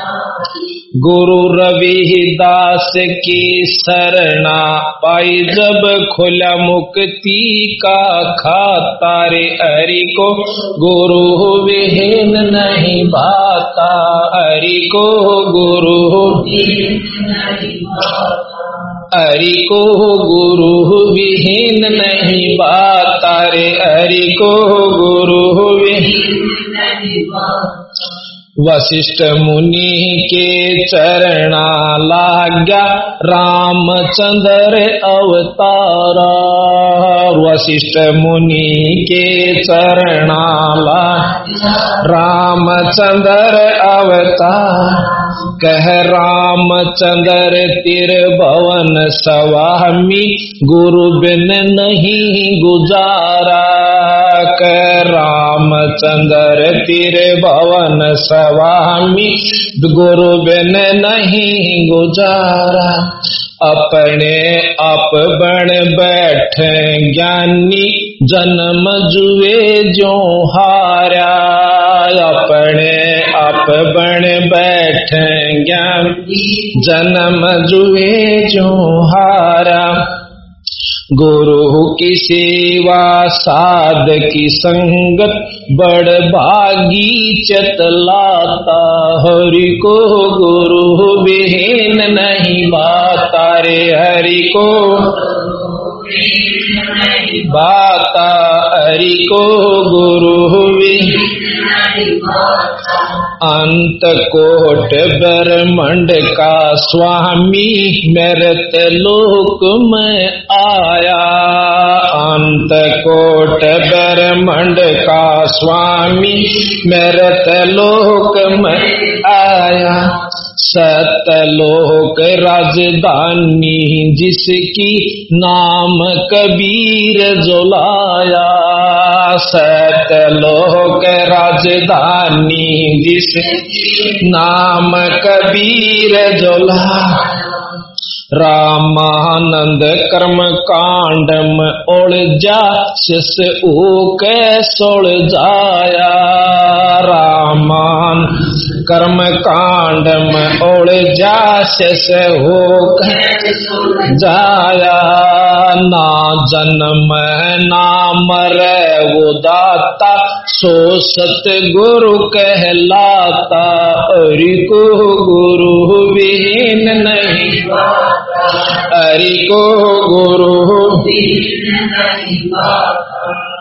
गुरु रविदास की शरणा पाई जब खुला मुक्ति का खाता रे हरि को गुरु विहीन नहीं भाता। हरि को गुरु हरि को गुरु विहीन नहीं बाता रे। हरि को गुरु विहीन वशिष्ठ मुनि के चरणा लाग्या रामचंद्र अवतारा। वशिष्ठ मुनि के चरणा रामचंद्र अवतार। कह रामचंद्र तिर भवन स्वामी, गुरु बिन नहीं गुजारा। कह रामचंद्र तिर भवन स्वामी गुरु बिन नहीं गुजारा। अपने आप बन बैठ ज्ञानी, जन्म जुए जो हारा। अपने आप बन बैठ ज्ञान, जन्म जुए जो हारा। गुरु की सेवा, साध की संगत, बड़ भागी चतलाता। हरि को गुरु विहीन नहीं बाता रे, हरि को बाता। हरि को गुरु विहीन अंत कोट ब्रह्मंड का स्वामी मेरे लोक में आया। अंत कोट ब्रह्मंड का स्वामी मेरे लोक में आया। सतलोक राजधानी जिसकी नाम कबीर जोलाया सतलोक राजधानी जिस नाम कबीर जोला। रामानंद कर्म कांड उड़ जा शिष के सोल जाया। रामान कर्म कांड कांडम जा शिष ऊक जाया ना जन्म ना मर वो दाता, सो सत गुरु कहलाता। अरि को गुरु विहीन नहीं। हरि को गुरु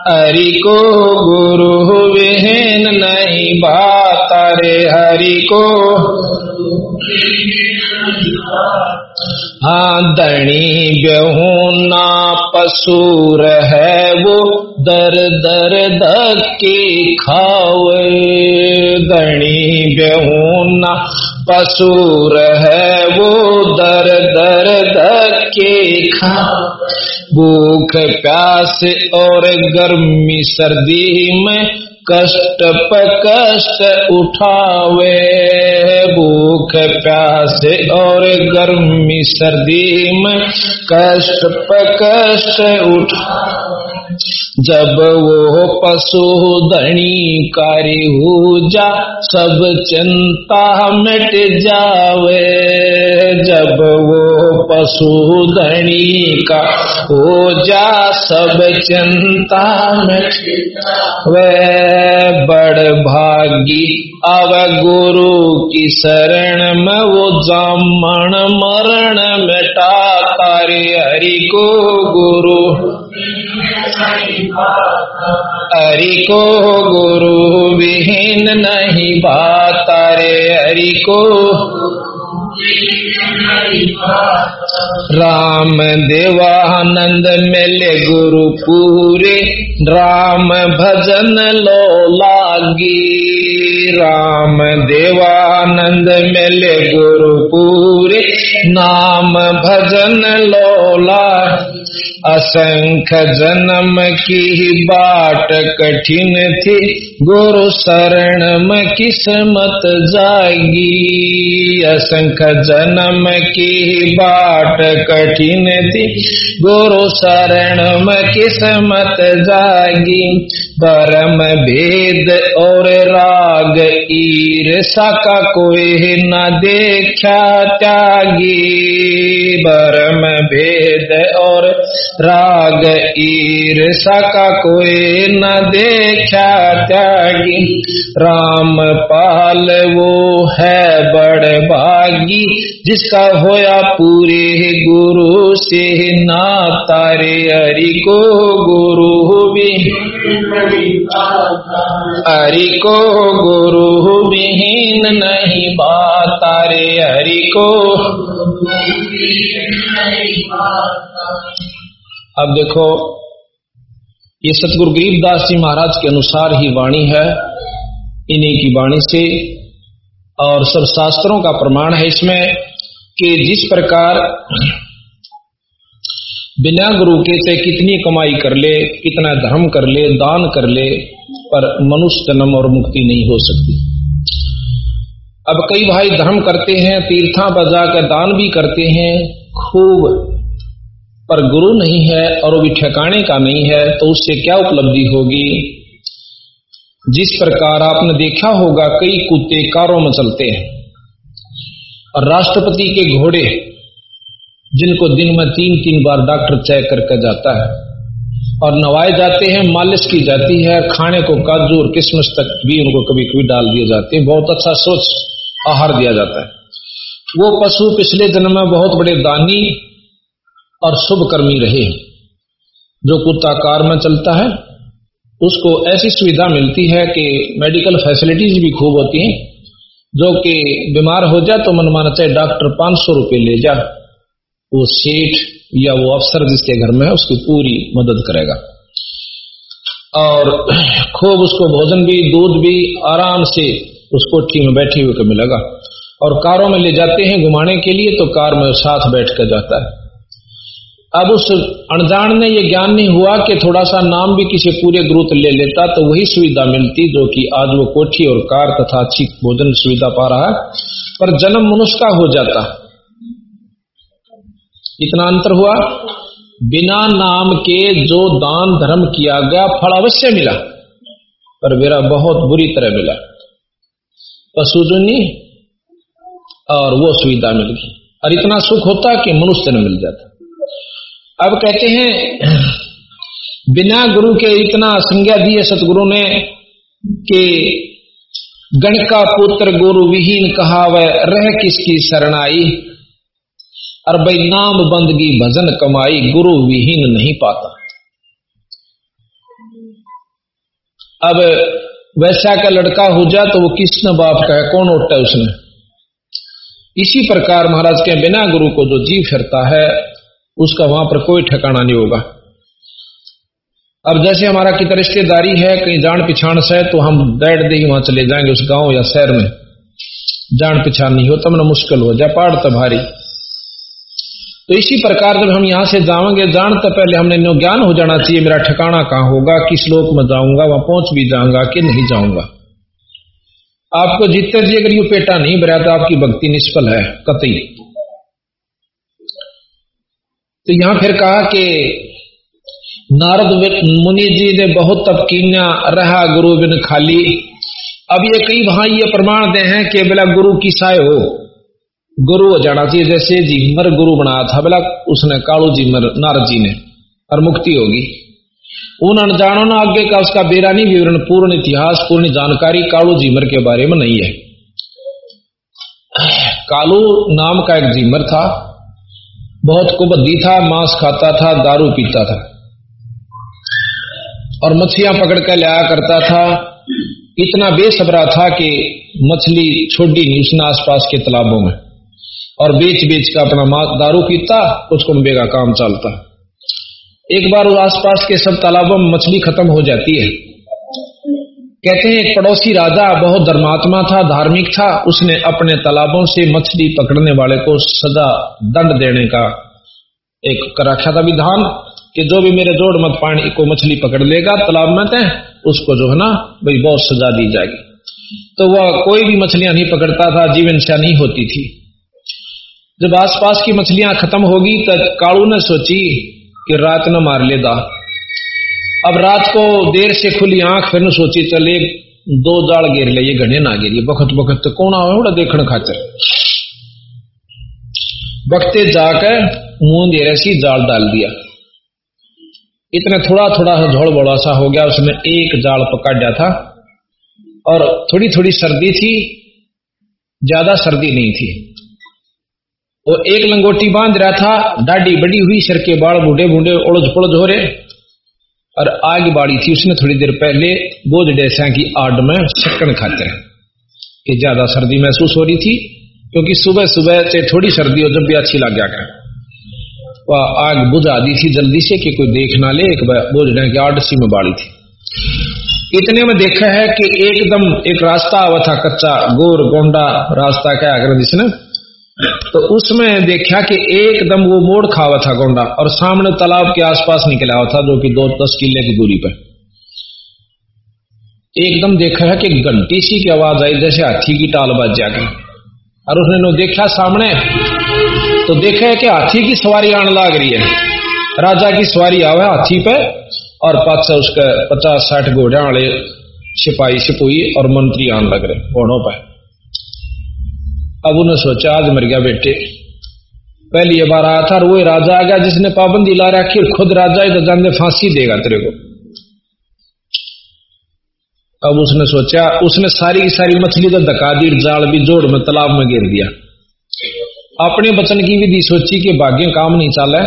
हरि को गुरु विहीन नहीं बात रे हरि को हाँ दणी बेहूना पसूर है वो दर दर धक्के खावे। दणी बेहूना पसूर है वो दर दर धक्के खा। भूख, प्यास और गर्मी सर्दी में कष्ट कष्ट उठावे। भूख, प्यास और गर्मी सर्दी में कष्ट प कष्ट उठा। जब वो पशु धनी कारी जा सब चिंता मिट जावे। जब वो पशु धनी का हो जा सब चिंता में। वे बड़ भागी। अब गुरु की शरण में वो जामण मरण मिटा तारे हरि को गुरु। हरि को गुरु विहीन नहीं बात रे हरि को। राम देवानंद मिले गुरु पूरे राम भजन लो लागी। राम देवानंद मिले गुरु पूरे नाम भजन लो लागी। असंख्य जन्म की बाट कठिन थी। गुरु शरण में किस्मत जागी असंख जन्म की बाट कठिन थी। गुरु शरण में किस्मत जाएगी? परम भेद और राग ईर्षा का कोई न देखा त्यागी। परम भेद और राग ईर्षा का कोई न देखा त्यागी। राम पाल वो है बड़ भागी, जिसका होया पूरे गुरु से ना तारे हरि को गुरु भी। हरि को गुरु विहीन नहीं बात तारे हरि को। अब देखो, ये सतगुरु गरीबदास जी महाराज के अनुसार ही वाणी है, इन्हीं की वाणी से। और सब शास्त्रों का प्रमाण है इसमें कि जिस प्रकार बिना गुरु के से कितनी कमाई कर ले, कितना धर्म कर ले, दान कर ले, पर मनुष्य जन्म और मुक्ति नहीं हो सकती। अब कई भाई धर्म करते हैं, तीर्था बजा कर दान भी करते हैं, खूब, पर गुरु नहीं है और भी ठिकाने का नहीं है तो उससे क्या उपलब्धि होगी? जिस प्रकार आपने देखा होगा, कई कुत्ते कारों में चलते हैं। और राष्ट्रपति के घोड़े जिनको दिन में तीन तीन बार डॉक्टर चेक करके जाता है। और नवाए जाते हैं, मालिश की जाती है, खाने को काजू और किशमिश तक भी उनको कभी कभी डाल दिए जाते हैं। बहुत अच्छा सोच आहार दिया जाता है। वो पशु पिछले जन्म में बहुत बड़े दानी और शुभ कर्मी रहे जो कुत्ता कार में चलता है, उसको ऐसी सुविधा मिलती है कि मेडिकल फैसिलिटीज़ भी खूब होती हैं। जो कि बीमार हो जाए तो मन माना चाहे डॉक्टर पाँच सौ रुपये ले जा वो सेठ या वो अफसर जिसके घर में है, उसकी पूरी मदद करेगा। और खूब उसको भोजन भी, दूध भी आराम से उस कोठी में, बैठे हुए को मिलेगा। और कारों में ले जाते हैं घुमाने के लिए तो कार में साथ बैठ कर जाता है। अब उस अनजान ने यह ज्ञान नहीं हुआ कि थोड़ा सा नाम भी किसी पूरे ग्रुप ले लेता तो वही सुविधा मिलती जो कि आज वो कोठी और कार तथा अच्छी भोजन सुविधा पा रहा है। पर जन्म मनुष्य का हो जाता। इतना अंतर हुआ। बिना नाम के जो दान धर्म किया गया, फल अवश्य मिला, पर मेरा बहुत बुरी तरह मिला। पशुजुनी और वो सुविधा मिल गई। और इतना सुख होता कि मनुष्य न मिल जाता। अब कहते हैं, बिना गुरु के इतना संज्ञा दिए सतगुरु ने कि गण का पुत्र गुरु विहीन कहा वह रह किसकी शरणाई? और भाई नाम बंदगी भजन कमाई गुरु विहीन नहीं पाता। अब वैसा का लड़का हो जा तो वो किसने बाप का है, कौन उठता है उसने इसी प्रकार महाराज के बिना गुरु को जो जी फिरता है, उसका वहाँ पर कोई ठिकाना नहीं होगा। अब जैसे हमारा कितना रिश्तेदारी है, कहीं जान पिछाण से तो हम बैठ दे ही वहाँ चले जाएँगे उस गाँव या शहर में। जान पिछाण नहीं हो, तब ना मुश्किल हो जाए पहाड़ तो भारी तो इसी प्रकार जब हम यहाँ से जाएँगे, जान तो पहले हमने नो ज्ञान हो जाना चाहिए, मेरा ठिकाना कहाँ होगा, किस लोक में जाऊँगा, वहाँ पहुँच भी जाऊँगा कि नहीं जाऊँगा। आपको जितने जी, अगर यू पेटा नहीं भरा तो आपकी भक्ति निष्फल है, कतई। तो यहाँ फिर कहा कि नारद मुनि जी ने बहुत तप कीना रहा गुरु बिन खाली। अब ये कई वहाँ ये प्रमाण दे हैं कि बोला गुरु की साय हो। गुरु हो जाना चाहिए। जैसे जीमर गुरु बनाया था बोला उसने कालू जीमर नारद जी ने, और मुक्ति होगी। उन अनजानों ने आगे का उसका बेरानी विवरण पूर्ण इतिहास, पूर्ण जानकारी कालू जीमर के बारे में नहीं है। कालू नाम का एक जीमर था, बहुत कुबद्दी था, मांस खाता था, दारू पीता था, और मछलियाँ पकड़ कर लाया करता था। इतना बेसबरा था कि मछली छोड़ी नहीं, उसने आसपास के तालाबों में। और बेच बेच का अपना दारू पीता, उसको का काम चलता। एक बार उस आसपास के सब तालाबों में मछली खत्म हो जाती है। कहते हैं, एक पड़ोसी राजा बहुत धर्मात्मा था, धार्मिक था, उसने अपने तालाबों से मछली पकड़ने वाले को सजा, दंड देने का एक रखा था विधान कि जो भी मेरे जोड़ मत पानी को मछली पकड़ लेगा, तालाब में तय उसको जो है ना, भाई बहुत सजा दी जाएगी। तो वह कोई भी मछलियाँ नहीं पकड़ता था, जीवन से नहीं होती थी। जब आसपास की मछलियाँ खत्म होगी, तब कालू ने सोची कि रात न मार ले दा अब रात को देर से खुली आँख फिर सोची, चले दो जाल गिर ले, ये घने ना गिरी बखत बखत तो कौन आवे बड़ा देखण खाचर बखते जाकर मुँह दे रसी जाल डाल दिया। इतना थोड़ा थोड़ा सा झोड़ बड़ा सा हो गया, उसमें एक जाल पकड़ था। और थोड़ी थोड़ी सर्दी थी, ज़्यादा सर्दी नहीं थी। वो एक लंगोटी बाँध रहा था, दाढ़ी बड़ी हुई, सर के बाल बूढ़े बूढ़े उड़द पुड़द हो रहे। और आग बाड़ी थी, उसने थोड़ी देर पहले बोझ डेसा की आड में शक्कन खाते कि ज़्यादा सर्दी महसूस हो रही थी, क्योंकि सुबह सुबह से थोड़ी सर्दी हो जब भी अच्छी लग गया वह आग बुझा दी थी जल्दी से कि कोई देख ना ले, एक बोझ डे की आड सी में बाड़ी थी। इतने में देखा है कि एकदम एक रास्ता आवा था कच्चा, गोर गोंडा रास्ता क्या अगर जिसने। तो उसमें देखा कि एकदम वो मोड़ खावा था गोंडा और सामने तालाब के आसपास निकला हुआ था जो कि दो दस किले की दूरी पर एकदम देखा है कि घंटी सी की आवाज़ आई, जैसे हाथी की टाल बज जागी। और उसने नो देखा सामने तो देखा है कि हाथी की सवारी आने लग रही है। राजा की सवारी आवे हाथी पे और पास उसके पचास साठ घोड़े वाले सिपाही सिपुई और मंत्री आने लग रहे, घोड़ों पर अब उन्हें सोचा, आज मर गया बेटे। पहली ये बार आया था और वो राजा आ गया, जिसने पाबंदी ला रखी, खुद राजा ही तो जाने फांसी देगा तेरे को। अब उसने सोचा, उसने सारी की सारी मछली तो धका दी, जाल भी जोड़ में, तालाब में गिर दिया। अपने बचन की विधि सोची कि भाग्य काम नहीं चाला।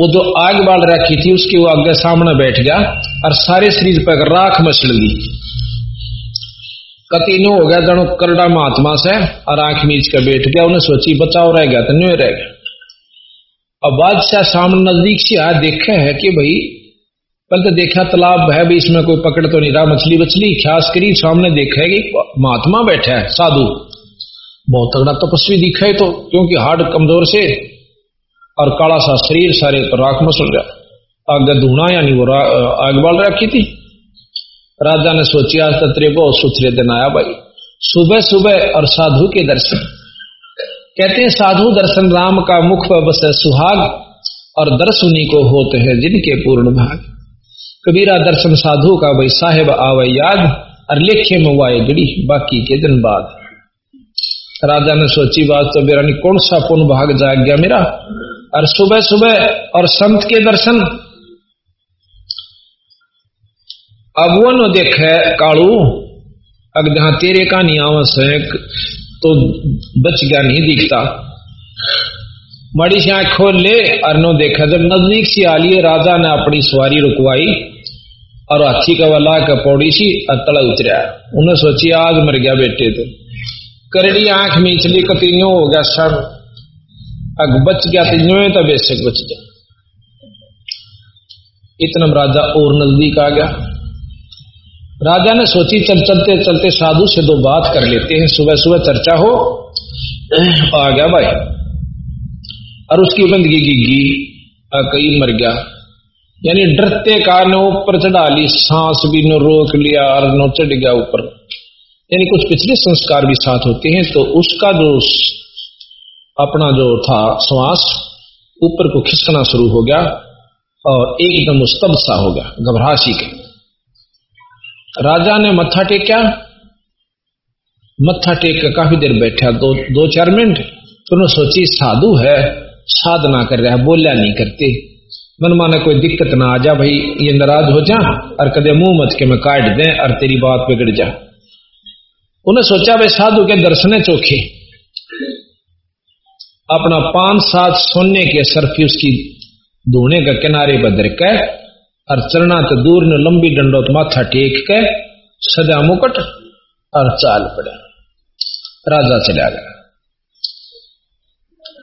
वो जो आग बाल रखी थी, उसके वो आगे सामने बैठ गया और सारे शरीर पर राख मछल ली कतीनो हो गया जनो करड़ा महात्मा से, और आँख मीच कर बैठ गया, उन्हें सोची बचाव रह गया तो न्यू रह गया। अब बादशाह सामने नज़दीक से आया देखे है कि भाई, पहले तो देखा तालाब है भी इसमें कोई पकड़ तो नहीं रहा, मछली बछली ख्यास करी सामने देखा है कि महात्मा बैठा है, साधु। बहुत तगड़ा तपस्वी दिखा है तो क्योंकि हार्ड कमज़ोर से, और काला सा शरीर सारे तो राख मसल रहा। आगे धूना यानी वो आग बाल रखी थी। राजा ने सोची आज तत्रे बहुत सुथरे दिन आया भाई। सुबह सुबह और साधु के दर्शन। कहते हैं, साधु दर्शन राम का मुख पर बस है सुहाग और दर्शनी को होते हैं जिनके पूर्ण भाग। कबीरा दर्शन साधु का भाई, साहेब आवे याद और लेखे में वाए जड़ी बाकी के दिन बाद। राजा ने सोची बात तो मेरा कौन सा पुण्य भाग जाग गया मेरा। और सुबह सुबह और संत के दर्शन अब वो न देखे, कालू अगर जहाँ तेरे का नियावस है तो बच गया नहीं दिखता। मड़ी से आँख खोल ले और नो देखा। जब नज़दीक से आ लिए, राजा ने अपनी सवारी रुकवाई और हाथी का वाला का पौड़ी सी तला उतरा। उन्हें सोची, आज मर गया बेटे तो। करड़ी आँख मीचली कतीनो हो गया सब अग बच गया तो तो बेशक बच गया इतना राजा और नज़दीक आ गया। राजा ने सोची, चल, चलते चलते साधु से दो बात कर लेते हैं। सुबह सुबह चर्चा हो, आ गया भाई। और उसकी बंदगी गिगी कई मर गया। यानी डरते कारण ऊपर चढ़ा ली, सांस भी न रोक लिया, और न चढ़ गया ऊपर। यानी कुछ पिछले संस्कार भी साथ होते हैं तो उसका जो अपना जो था श्वास, ऊपर को खिसकना शुरू हो गया, और एकदम स्तब्ध सा हो गया घबराशी के राजा ने मत्था टेका मत्था टेक कर काफ़ी देर बैठा। दो दो चार मिनट। तो उन्होंने सोची, साधु है, साधना कर रहा है, बोलिया नहीं करते। मन माने कोई दिक्कत ना आ जा, भाई, ये नाराज़ हो जा, और कदे मुँह मत के मैं काट दे, और तेरी बात बिगड़ जा। उन्हें सोचा, भाई, साधु के दर्शन चोखे। अपना पाँच सात सोने के सरफी उसकी धोने का किनारे बदर कर और चरना तो दूर ने लंबी डंडोत माथा टेक के सदा मुकट और चाल पड़ा। राजा चला गया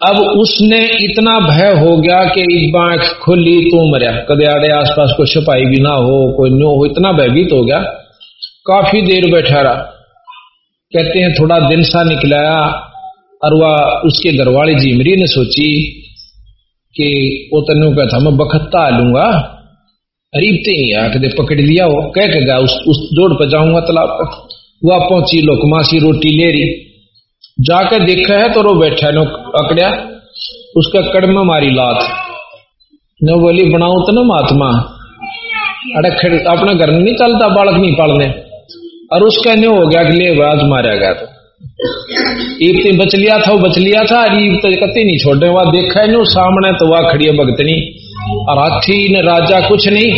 अब उसने इतना भय हो गया कि एक बांख खुली तो मरिया कदे आड़े आसपास कोई सिपाही भी ना हो, कोई न्यो हो, इतना भयभीत हो गया। काफ़ी देर बैठा रहा। कहते हैं, थोड़ा दिन सा निकलाया और वह उसके घरवाली जीमरी ने सोची कि वो तनु का था मैं बखत्ता लूँगा। रीबते ही आके पकड़ लिया वो कह के गया उस, उस जोड़ पर जाऊँगा तालाब पर। वह पहुँची लोकमासी रोटी ले रही। जाकर देखा है तो रो बैठा नो अकड़िया उसका कड़म मारी लात। न बोली बनाऊ तो ना महात्मा। अरे अपना घर नहीं चलता बालक नहीं पालने। और उसका न्यू हो गया कि ले आज मारा गया तो। ईब तो बच लिया था वो बच लिया था ईब तो कते नहीं छोड़े वह देखा है नो सामने तो वह खड़ी है भगतनी। और हाथी ने राजा कुछ नहीं।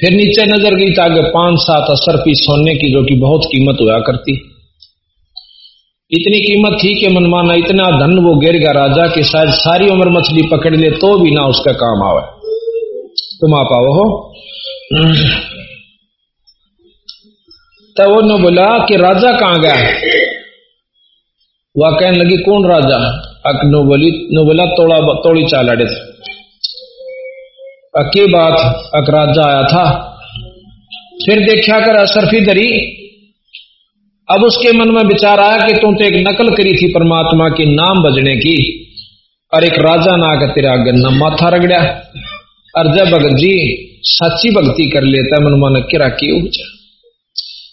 फिर नीचे नज़र गई तो आगे पाँच सात असर पी सोने की जो कि बहुत कीमत हुआ करती। इतनी कीमत थी कि मनमाना इतना धन वो गिर गया राजा के शायद सारी उम्र मछली पकड़ ले तो भी ना उसका काम आवे। तुम आ पाओ हो। तो वो ने बोला कि राजा कहाँ गया? वह कहने लगी, कौन राजा अक नो बोली नो बोला तोड़ा, तोड़ी चाल अड़े अके बात अक राजा आया था। फिर देखा कर असरफी दरी। अब उसके मन में विचार आया कि तू तो एक नकल करी थी परमात्मा के नाम बजने की, और एक राजा ना आकर तेरा गन्ना माथा रगड़ा और जब भगत जी सच्ची भक्ति कर लेता, मन मन किरा की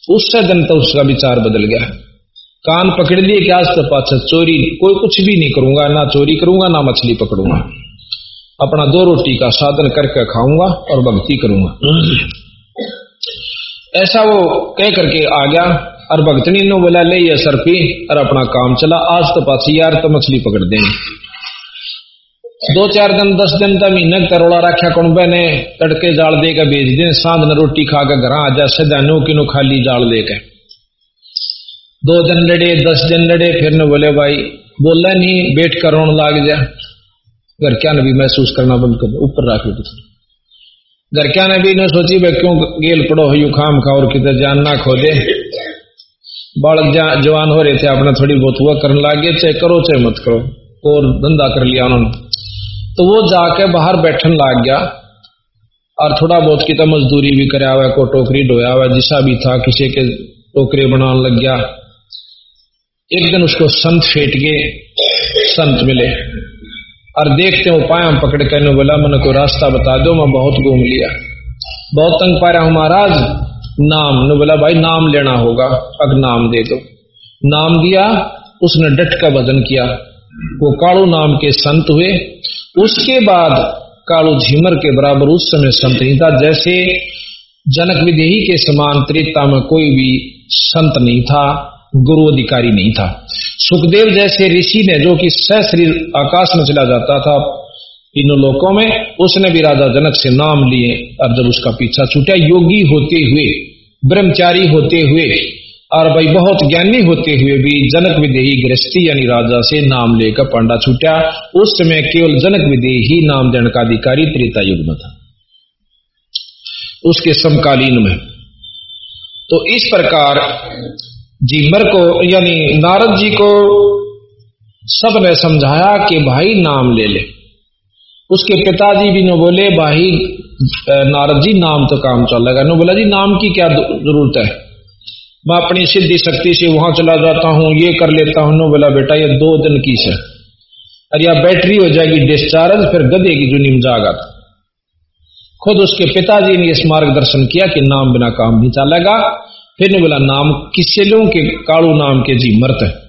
उससे दिन तो उसका विचार बदल गया। कान पकड़ लिए, क्या तो पाचा चोरी कोई कुछ भी नहीं करूँगा, ना चोरी करूँगा, ना मछली पकड़ूँगा। अपना दो रोटी का साधन करके खाऊँगा और भक्ति करूँगा। ऐसा वो कह करके आ गया और भक्तनी ने बोला, ले ये सर पी और अपना काम चला, आज तो पाची यार तो मछली पकड़ देंगे दो चार दिन, दस दिन तक महीने करोड़ा रखा कुंबे ने तड़के जाल देकर भेज दे सांध न रोटी खाकर घर आ जा सदा नो किनो खाली जाल लेकर दो दिन लड़े दस दिन लड़े फिर ने बोले, भाई बोला नहीं बैठ कर, रोन लाग जा। अगर क्या नबी महसूस करना बंद कर ऊपर रख घर क्या ने भी न सोची, भाई, क्यों गेल पड़ो हो यू खाम खा और किधर जान ना खो दे बालक जवान हो रहे थे, अपना थोड़ी बहुत हुआ करने लगे, चाहे करो, चाहे मत करो, और धंधा कर लिया उन्होंने। तो वो जाके बाहर बैठन लाग गया, और थोड़ा बहुत की तो मजदूरी भी कराया हुआ को टोकरी ढोया हुआ जिसा भी था, किसी के टोकरे बनाने लग गया। एक दिन उसको संत फेट गए, संत मिले। और देखते हो पाया पकड़ कर बोला, मैंने कोई रास्ता बता दो, मैं बहुत घूम लिया। बहुत तंग पा रहा हूँ महाराज, नाम। ने बोला, भाई, नाम लेना होगा, अब नाम दे दो। नाम दिया, उसने डट का भजन किया। वो कालू नाम के संत हुए। उसके बाद कालू झीमर के बराबर उस समय संत नहीं था। जैसे जनक विदेही के समान, त्रेता में कोई भी संत नहीं था। गुरु अधिकारी नहीं था। सुखदेव जैसे ऋषि ने जो कि शरीर आकाश में चला जाता था, इन लोकों में उसने भी राजा जनक से नाम लिए और जब उसका पीछा छूटा, योगी होते हुए, ब्रह्मचारी होते हुए और भाई बहुत ज्ञानी होते हुए भी जनक विदेही गृहस्थी यानी राजा से नाम लेकर पांडा छूटा। उस समय केवल जनक विदेही नाम देने का अधिकारी त्रेता युग में था। उसके समकालीन में। तो इस प्रकार जीमर को, यानी नारद जी को सबने समझाया कि भाई नाम ले ले। उसके पिताजी भी ने बोले, भाई नारद जी, नाम तो काम चल चलेगा नो बोला, जी, नाम की क्या ज़रूरत है? मैं अपनी सिद्धि शक्ति से वहाँ चला जाता हूँ, ये कर लेता हूँ। नो बोला, बेटा, ये दो दिन की से। अरे या बैटरी हो जाएगी डिस्चार्ज फिर गधे की जो निम जागा खुद उसके पिताजी ने इस मार्गदर्शन किया कि नाम बिना काम नहीं चलेगा। फिर ने बोला, नाम किससे लू के, कालू नाम के जी मरत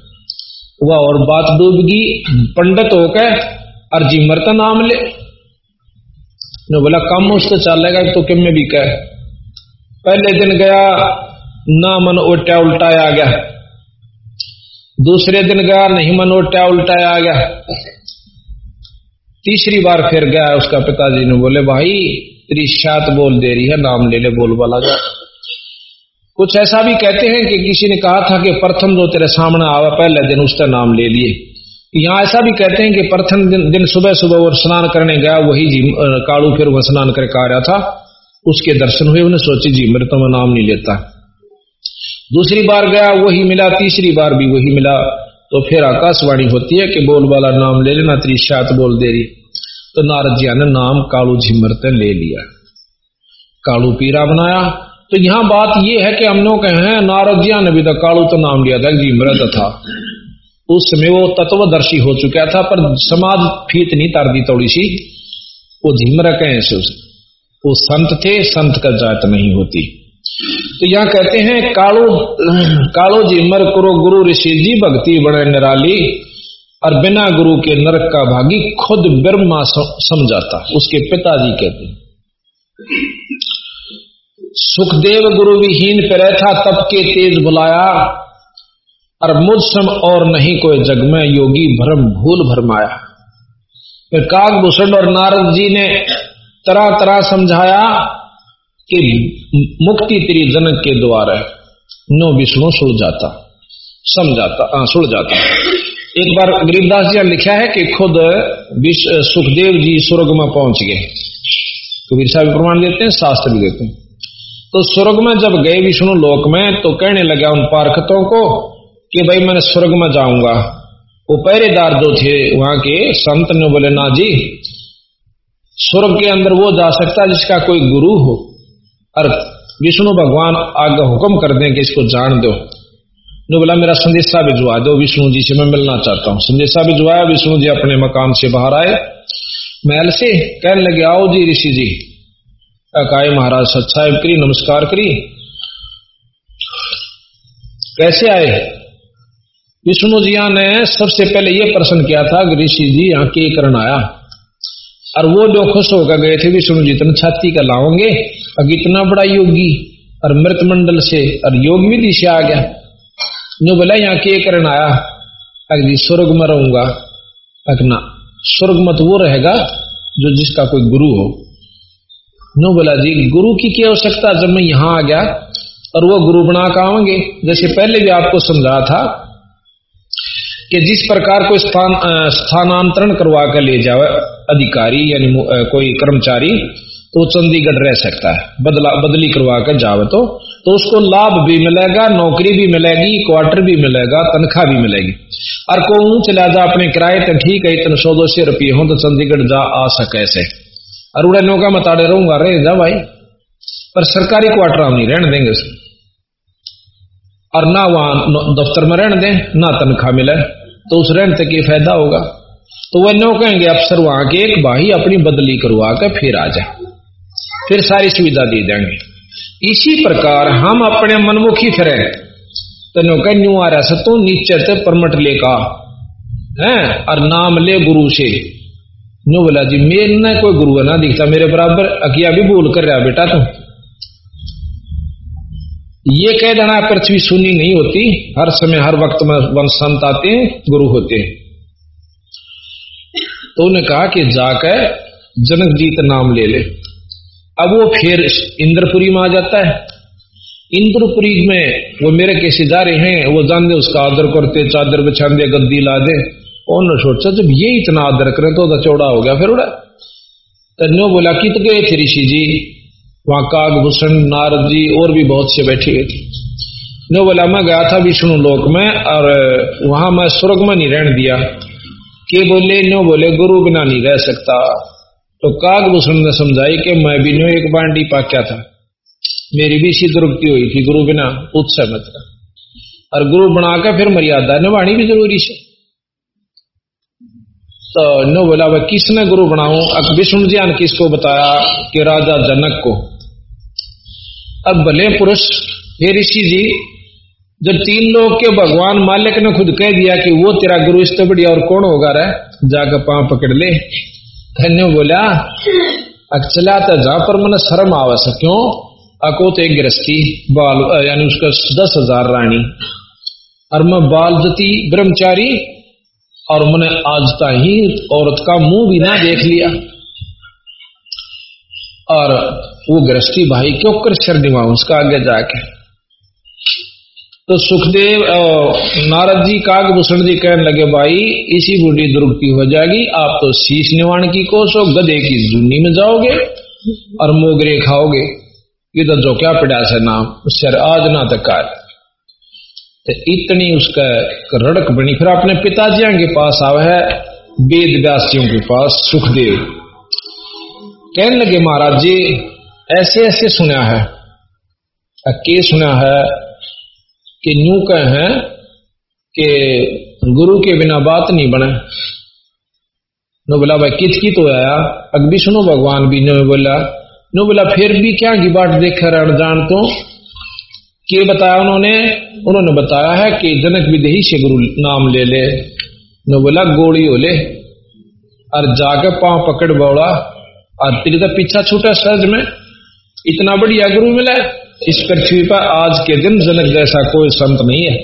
वह और बात डूबगी पंडित होकर और जी मरत नाम ले। ने बोला, कम उससे चलेगा तो किम में भी कह? पहले दिन गया, ना मन उल्टा उल्टाया गया। दूसरे दिन गया, नहीं मन उल्टा उल्टाया गया। तीसरी बार फिर गया, उसका पिताजी ने बोले, भाई, तेरी शात बोल दे रही है, नाम ले ले, बोल वाला जा। कुछ ऐसा भी कहते हैं कि किसी ने कहा था कि प्रथम जो तेरे सामने आवा पहले दिन उसका नाम ले लिए। यहाँ ऐसा भी कहते हैं कि प्रथम दिन, दिन सुबह सुबह वो स्नान करने गया वही जी कालू फिर वह स्नान करके आ रहा था। उसके दर्शन हुए उन्हें सोची जी मेरे तो मैं नाम नहीं लेता। दूसरी बार गया वही मिला तीसरी बार भी वही मिला। तो फिर आकाशवाणी होती है कि बोल वाला नाम ले लेना त्रिशात बोल दे रही। तो नारद जी ने नाम कालू झिमरते ले लिया। कालू पीरा बनाया तो यहाँ बात यह है कि हम लोग कहे हैं नारदिया ने भी तो कालू तो नाम लिया था जी मृत था। उस समय वो तत्वदर्शी हो चुका था, पर समाज फीत नहीं तार दी थोड़ी सी। वो झिमर कहे से वो संत थे, संत का जात नहीं होती। तो यहाँ कहते हैं, कालो कालो झिमर करो, गुरु ऋषि जी, भक्ति बड़े निराली, और बिना गुरु के नरक का भागी, खुद ब्रह्मा समझाता, उसके पिताजी कहते हैं। सुखदेव गुरु विहीन पर था, तब के तेज बुलाया। और मुझ सम और नहीं कोई जग में, योगी भरम, भूल भरमाया। फिर काकभूषण और नारद जी ने तरह तरह समझाया कि मुक्ति तेरी जनक के द्वार है। नो विष्णु सुड़ जाता, समझाता सुड़ जाता। एक बार गरीबदास जी ने लिखा है कि खुद सुखदेव जी स्वर्ग में पहुँच गए। कबीर साहब प्रमाण देते हैं, शास्त्र भी देते हैं। तो स्वर्ग में जब गए विष्णु लोक में तो कहने लगा उन पार्खतों को कि भाई मैं स्वर्ग में जाऊँगा। वो पहरेदार जो थे, वहाँ के संत ने बोले ना जी, स्वर्ग के अंदर वो जा सकता जिसका कोई गुरु हो। और विष्णु भगवान आगे हुक्म कर दें कि इसको जान दो। ने बोला मेरा संदेशा भिजवा दो, विष्णु जी से मैं मिलना चाहता हूँ। संदेशा भिजवाया, विष्णु जी अपने मकान से बाहर आए। महल से कहने लगे, आओ जी ऋषि जी। अकाय महाराज सत्साहेब करी, नमस्कार करी। कैसे आए? विष्णु जिया ने सबसे पहले यह प्रश्न किया था कि ऋषि जी, यहाँ के करण आया। और वो जो खुश होकर गए थे, विष्णु जी, इतना छाती का लाओगे? अब इतना बड़ा योगी और मृत मंडल से, और योग विधि से आ गया। जो बोला, यहाँ के करण आया। अगर स्वर्ग में रहूँगा। अगना स्वर्ग मत वो रहेगा, जो जिसका कोई गुरु हो। नो बोला, जी, गुरु की क्या आवश्यकता? जब मैं यहाँ आ गया और वो गुरु बना का आवेंगे जैसे पहले भी आपको समझा था कि जिस प्रकार को स्थान स्थानांतरण करवा कर ले जावे अधिकारी यानी कोई कर्मचारी तो चंडीगढ़ रह सकता है। बदला, बदली करवा कर जावे तो। तो उसको लाभ भी मिलेगा, नौकरी भी मिलेगी, क्वार्टर भी मिलेगा, तनख्वाह भी मिलेगी। और को चला जा अपने किराए तो ठीक है, इतने सौ दो सौ रुपये हो तो चंडीगढ़ जा, आ सके ऐसे। उड़े नौका मताड़े रहूँगा, रहे जा भाई। पर सरकारी क्वार्टर हम नहीं, रहने देंगे और ना वहाँ दफ्तर में रहने दें, ना तनख्वाह मिले। तो उस रहने तक फ़ायदा होगा? तो वह नो कहेंगे, अफसर वहाँ के एक भाई अपनी बदली करवा कर फिर आ जाए फिर सारी सुविधा दी देंगे। इसी प्रकार हम अपने मनमुखी फिरे तेनो कह, न्यू आ रहा तू नीचे ते परमट लेका है? और नाम ले गुरु से। न्यू बोला, जी, मेरे न कोई गुरु ना दिखता, मेरे बराबर अकिया भी भूल कर रहा बेटा तू। ये कह देना, पृथ्वी सुनी नहीं होती, हर समय, हर वक्त में वंश संत आते हैं, गुरु होते हैं। तो उन्हें कहा कि जाकर जनक जीत नाम ले ले। अब वो फिर इंद्रपुरी में आ जाता है। इंद्रपुरी में वो मेरे के सिदारे हैं, वो जान दे उसका आदर करते, चादर बिछा दे, गद्दी ला दे। उन्होंने सोचा, जब ये इतना आदर करें तो चौड़ा हो गया, फिर उड़ा। तन्यो बोला, कित गए थे ऋषि जी? वहाँ कागभूषण नारद जी, और भी बहुत से बैठे हुए थे। नो बोला, मैं गया था विष्णु लोक में, और वहाँ मैं स्वर्ग में नहीं रहने दिया। के बोले? नो बोले, गुरु बिना नहीं रह सकता। तो कागभूषण ने समझाई कि मैं भी नो एक बांडी पाक्या था। मेरी भी इसी दुर्गति हुई थी, गुरु बिना उत्सव मत और गुरु बनाकर फिर मर्यादा निभानी भी ज़रूरी से। तो नो बोला, वह किसने गुरु बनाऊ? अब विष्णु जी ने किसको बताया कि राजा जनक को? अब भले पुरुष, हे ऋषि जी, जब तीन लोग के भगवान मालिक ने खुद कह दिया कि वो तेरा गुरु इससे बढ़िया और कौन होगा रे? जाकर पाँव पकड़ ले। धन्य बोला अचला तो जा, पर मन शर्म आवस क्यों? अको तो एक गृहस्थी, बाल यानी उसका दस हज़ार रानी। और मैं बाल जती ब्रह्मचारी और मैंने आज ही औरत का मुँह भी ना देख लिया। और वो गृहस्थी भाई क्यों कर शर दिमाग उसका आगे जाके। तो सुखदेव नारद जी कागभूषण जी कहने लगे, भाई, इसी बूढ़ी दुर्गति हो जाएगी। आप तो शीश निवाण की कोसो गधे की जूनी में जाओगे और मोगरे खाओगे। ये तो जो क्या पड़ा है नाम उससे आज ना तक तो इतनी उसका रड़क बनी। फिर अपने पिताजी के पास आवे है वेद व्यासियों के पास, सुखदेव। कहने लगे, महाराज जी ऐसे ऐसे सुना है। के सुना है? कि न्यू कह है कि गुरु के बिना बात नहीं बने। नो बोला, भाई कित की तो आया अग भी सुनो, भगवान भी। नो बोला नो बोला, फिर भी क्या की बात देख रण जान तो? के बताया उन्होंने उन्होंने बताया है कि जनक विदेही से गुरु नाम ले ले नो बोला गोली हो ले, और जाके पाँव पकड़ बोला और तेरे तो पीछा छूटा सहज में, इतना बढ़िया गुरु मिला इस पृथ्वी पर आज के दिन जनक जैसा कोई संत नहीं है।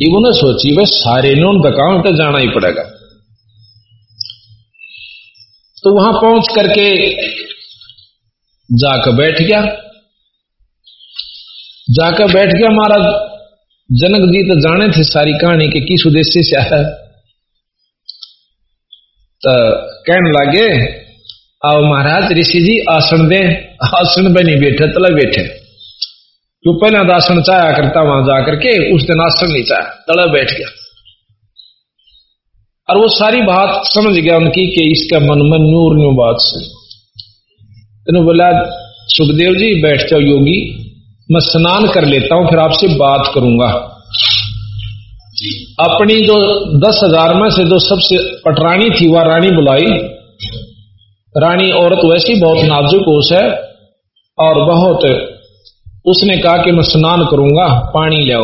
इन्होंने सोची, वह सारे ने उन दकाओं तो जाना ही पड़ेगा। तो वहाँ पहुँच करके जाकर बैठ गया। जाकर बैठ गया महाराज। जनक जी तो जाने थे सारी कहानी के किस उद्देश्य से आया। तो कहने लगे, आओ महाराज, ऋषि जी, आसन दे। आसन पे नहीं बैठे तला बैठे। जो पहले आसन चाया करता, वहाँ जाकर के उस दिन आसन नहीं चाया तला बैठ गया। और वो सारी बात समझ गया उनकी कि इसका मन में नूर न्यू बात से। बोला, सुखदेव जी, बैठ जाओ योगी। मैं स्नान कर लेता हूँ, फिर आपसे बात करूँगा। अपनी जो दस हज़ार में से जो सबसे पटरानी थी, वह रानी बुलाई। रानी औरत वैसी बहुत नाजुक होश है और बहुत, उसने कहा कि मैं स्नान करूँगा, पानी ले